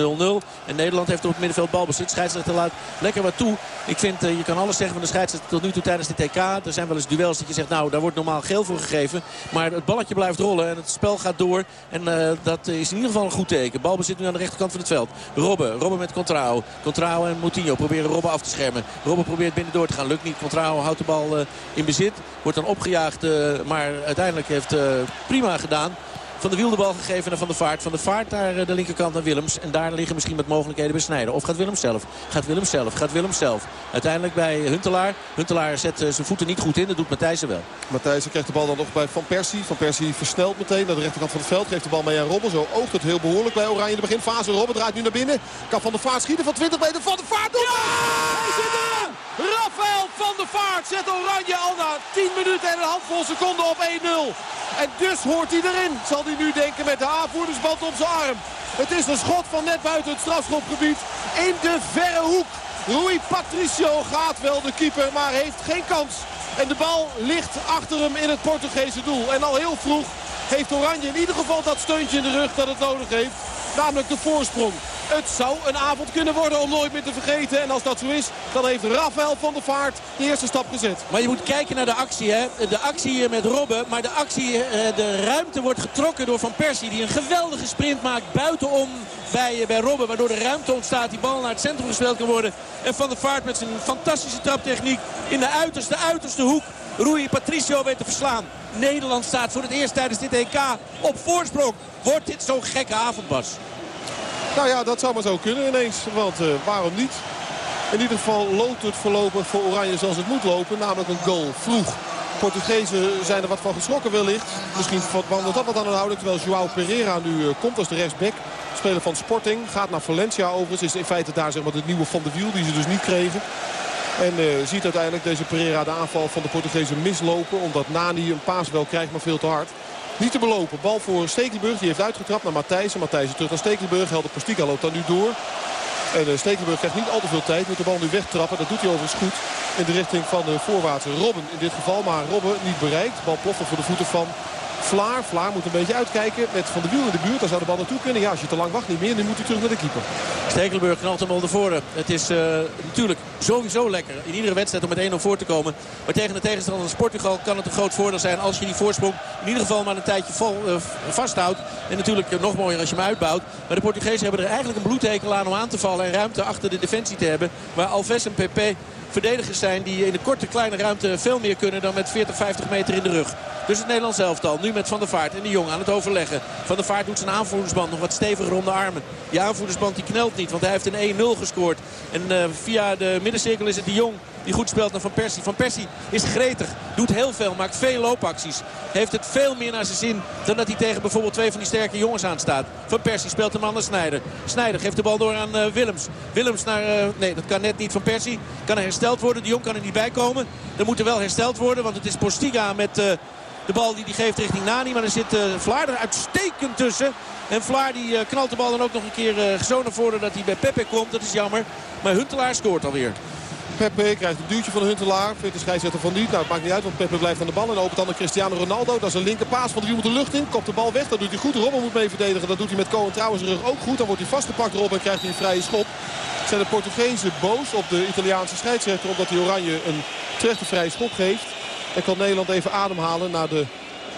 En Nederland heeft op het middenveld balbezit. Scheidsrechter laat lekker wat toe. Ik vind, uh, je kan alles zeggen van de scheidsrechter tot nu toe tijdens de TK. Er zijn wel eens duels dat je zegt, nou, daar wordt normaal geel voor gegeven. Maar het balletje blijft rollen en het spel gaat door. En uh, dat is in ieder geval een goed teken. Balbezit nu aan de rechterkant van het veld. Robben, Robben met Contrao. Contrao en Moutinho proberen Robben af te schermen. Robben probeert binnendoor te gaan. Lukt niet. Contrao houdt de bal uh, in bezit. Wordt dan opgejaagd, uh, maar uiteindelijk heeft uh, prima gedaan. Van de wiel de bal gegeven naar Van de Vaart. Van de Vaart naar de linkerkant naar Willems. En daar liggen misschien wat mogelijkheden bij Snijden. Of gaat Willems zelf? Gaat Willems zelf? Gaat Willems zelf? Uiteindelijk bij Huntelaar. Huntelaar zet uh, zijn voeten niet goed in. Dat doet Matthijsen wel. Matthijsen krijgt de bal dan nog bij Van Persie. Van Persie versnelt meteen naar de rechterkant van het veld. Geeft de bal mee aan Robben. Zo oogt het heel behoorlijk bij Oranje in de beginfase. Robben draait nu naar binnen. Kan Van de Vaart schieten van 20 meter. Van de Vaart doet ja! Hij zit erin! Rafael van der Vaart zet Oranje al na 10 minuten en een handvol seconden op 1-0. En dus hoort hij erin, zal hij nu denken met de aanvoerdersband op zijn arm. Het is een schot van net buiten het strafschopgebied in de verre hoek. Rui Patricio gaat wel de keeper, maar heeft geen kans. En de bal ligt achter hem in het Portugese doel. En al heel vroeg heeft Oranje in ieder geval dat steuntje in de rug dat het nodig heeft. Namelijk de voorsprong. Het zou een avond kunnen worden om nooit meer te vergeten. En als dat zo is, dan heeft Rafael van der Vaart de eerste stap gezet. Maar je moet kijken naar de actie. Hè? De actie met Robben. Maar de actie, de ruimte wordt getrokken door Van Persie. Die een geweldige sprint maakt buitenom bij, bij Robben. Waardoor de ruimte ontstaat. Die bal naar het centrum gespeeld kan worden. En Van der Vaart met zijn fantastische traptechniek in de uiterste, uiterste hoek. Rui Patricio weet te verslaan. Nederland staat voor het eerst tijdens dit EK op voorsprong. Wordt dit zo'n gekke avond, Bas? Nou ja, dat zou maar zo kunnen ineens. Want uh, waarom niet? In ieder geval loopt het voorlopig voor Oranje zoals het moet lopen. Namelijk een goal vroeg. Portugezen zijn er wat van geschrokken wellicht. Misschien wandelt dat wat aan de houding. Terwijl Joao Pereira nu uh, komt als de rechtsback. Speler van Sporting. Gaat naar Valencia overigens. Is in feite daar zeg maar het nieuwe Van de Wiel die ze dus niet kregen. En uh, ziet uiteindelijk deze Pereira de aanval van de Portugezen mislopen. Omdat Nani een paas wel krijgt, maar veel te hard. Niet te belopen. Bal voor Stekelenburg. Die heeft uitgetrapt naar Matthijsen. Matthijsen terug naar Stekelenburg. Helder Postica loopt dan nu door. En uh, Stekelenburg krijgt niet al te veel tijd. Moet de bal nu wegtrappen. Dat doet hij overigens goed. In de richting van de voorwaartse Robben in dit geval. Maar Robben niet bereikt. Bal ploffen voor de voeten van Vlaar. Vlaar moet een beetje uitkijken. Met Van de Wiel in de buurt. Daar zou de bal naartoe kunnen. Ja, als je te lang wacht niet meer. Nu moet hij terug naar de keeper. Stekelenburg knalt hem al naar voren. Het is uh, natuurlijk sowieso lekker in iedere wedstrijd om met 1-0 voor te komen. Maar tegen de tegenstander als Portugal kan het een groot voordeel zijn als je die voorsprong in ieder geval maar een tijdje vol, uh, vasthoudt. En natuurlijk uh, nog mooier als je hem uitbouwt. Maar de Portugezen hebben er eigenlijk een bloedhekel aan om aan te vallen en ruimte achter de defensie te hebben. Waar Alves en PP verdedigers zijn die in de korte kleine ruimte veel meer kunnen dan met 40, 50 meter in de rug. Dus het Nederlands elftal nu met Van der Vaart en de Jong aan het overleggen. Van der Vaart doet zijn aanvoerdersband nog wat steviger om de armen. Die aanvoerdersband die knelt niet, want hij heeft een 1-0 gescoord. En uh, via de middencirkel is het de Jong die goed speelt naar Van Persie. Van Persie is gretig, doet heel veel, maakt veel loopacties. Heeft het veel meer naar zijn zin dan dat hij tegen bijvoorbeeld twee van die sterke jongens aanstaat. Van Persie speelt hem aan naar Snijder. Snijder geeft de bal door aan uh, Willems. Willems naar, uh, nee dat kan net niet van Persie. Kan er hersteld worden, de Jong kan er niet bij komen. Er moet er wel hersteld worden, want het is Postiga met... Uh, De bal die hij geeft richting Nani. Maar er zit uh, Vlaar er uitstekend tussen. En Vlaar die knalt de bal dan ook nog een keer zo naar voren dat hij bij Pepe komt. Dat is jammer. Maar Huntelaar scoort alweer. Pepe krijgt een duwtje van de Huntelaar. Vindt de scheidsrechter van niet. Nou, het maakt niet uit, want Pepe blijft aan de bal. En opent dan de Cristiano Ronaldo. Dat is een linkerpaas van de de lucht in. Kopt de bal weg. Dat doet hij goed. Robben moet mee verdedigen. Dat doet hij met Cohen trouwens rug ook goed. Dan wordt hij vastgepakt Robben en krijgt hij een vrije schop. Zijn de Portugezen boos op de Italiaanse scheidsrechter. Omdat hij Oranje een terechte vrije schop geeft. En kan Nederland even ademhalen na de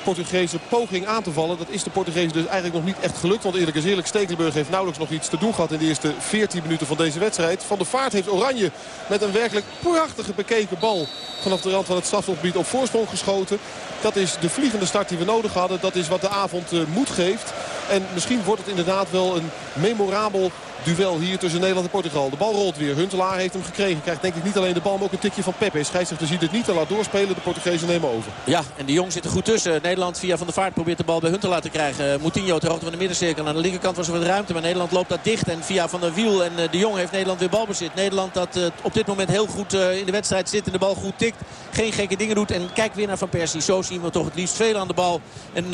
Portugese poging aan te vallen. Dat is de Portugezen dus eigenlijk nog niet echt gelukt. Want eerlijk is eerlijk, Stekelenburg heeft nauwelijks nog iets te doen gehad in de eerste 14 minuten van deze wedstrijd. Van de Vaart heeft Oranje met een werkelijk prachtige bekeken bal vanaf de rand van het strafgebied op voorsprong geschoten. Dat is de vliegende start die we nodig hadden. Dat is wat de avond uh, moed geeft. En misschien wordt het inderdaad wel een memorabel duel hier tussen Nederland en Portugal. De bal rolt weer. Huntelaar heeft hem gekregen. Krijgt denk ik niet alleen de bal, maar ook een tikje van Pepe. Scheidsrechter ziet het niet en laat doorspelen. De Portugezen nemen over. Ja, en de Jong zit er goed tussen. Nederland via Van der Vaart probeert de bal bij Huntelaar te krijgen. Moutinho ter hoogte van de middencirkel. Aan de linkerkant was er wat ruimte, maar Nederland loopt dat dicht. En via Van der Wiel en eh, de Jong heeft Nederland weer balbezit. Nederland dat uh, op dit moment heel goed in de wedstrijd zit en de bal goed tikt. Geen gekke dingen doet. En kijk weer naar Van Persie. Zo zien we toch het liefst veel aan de bal. En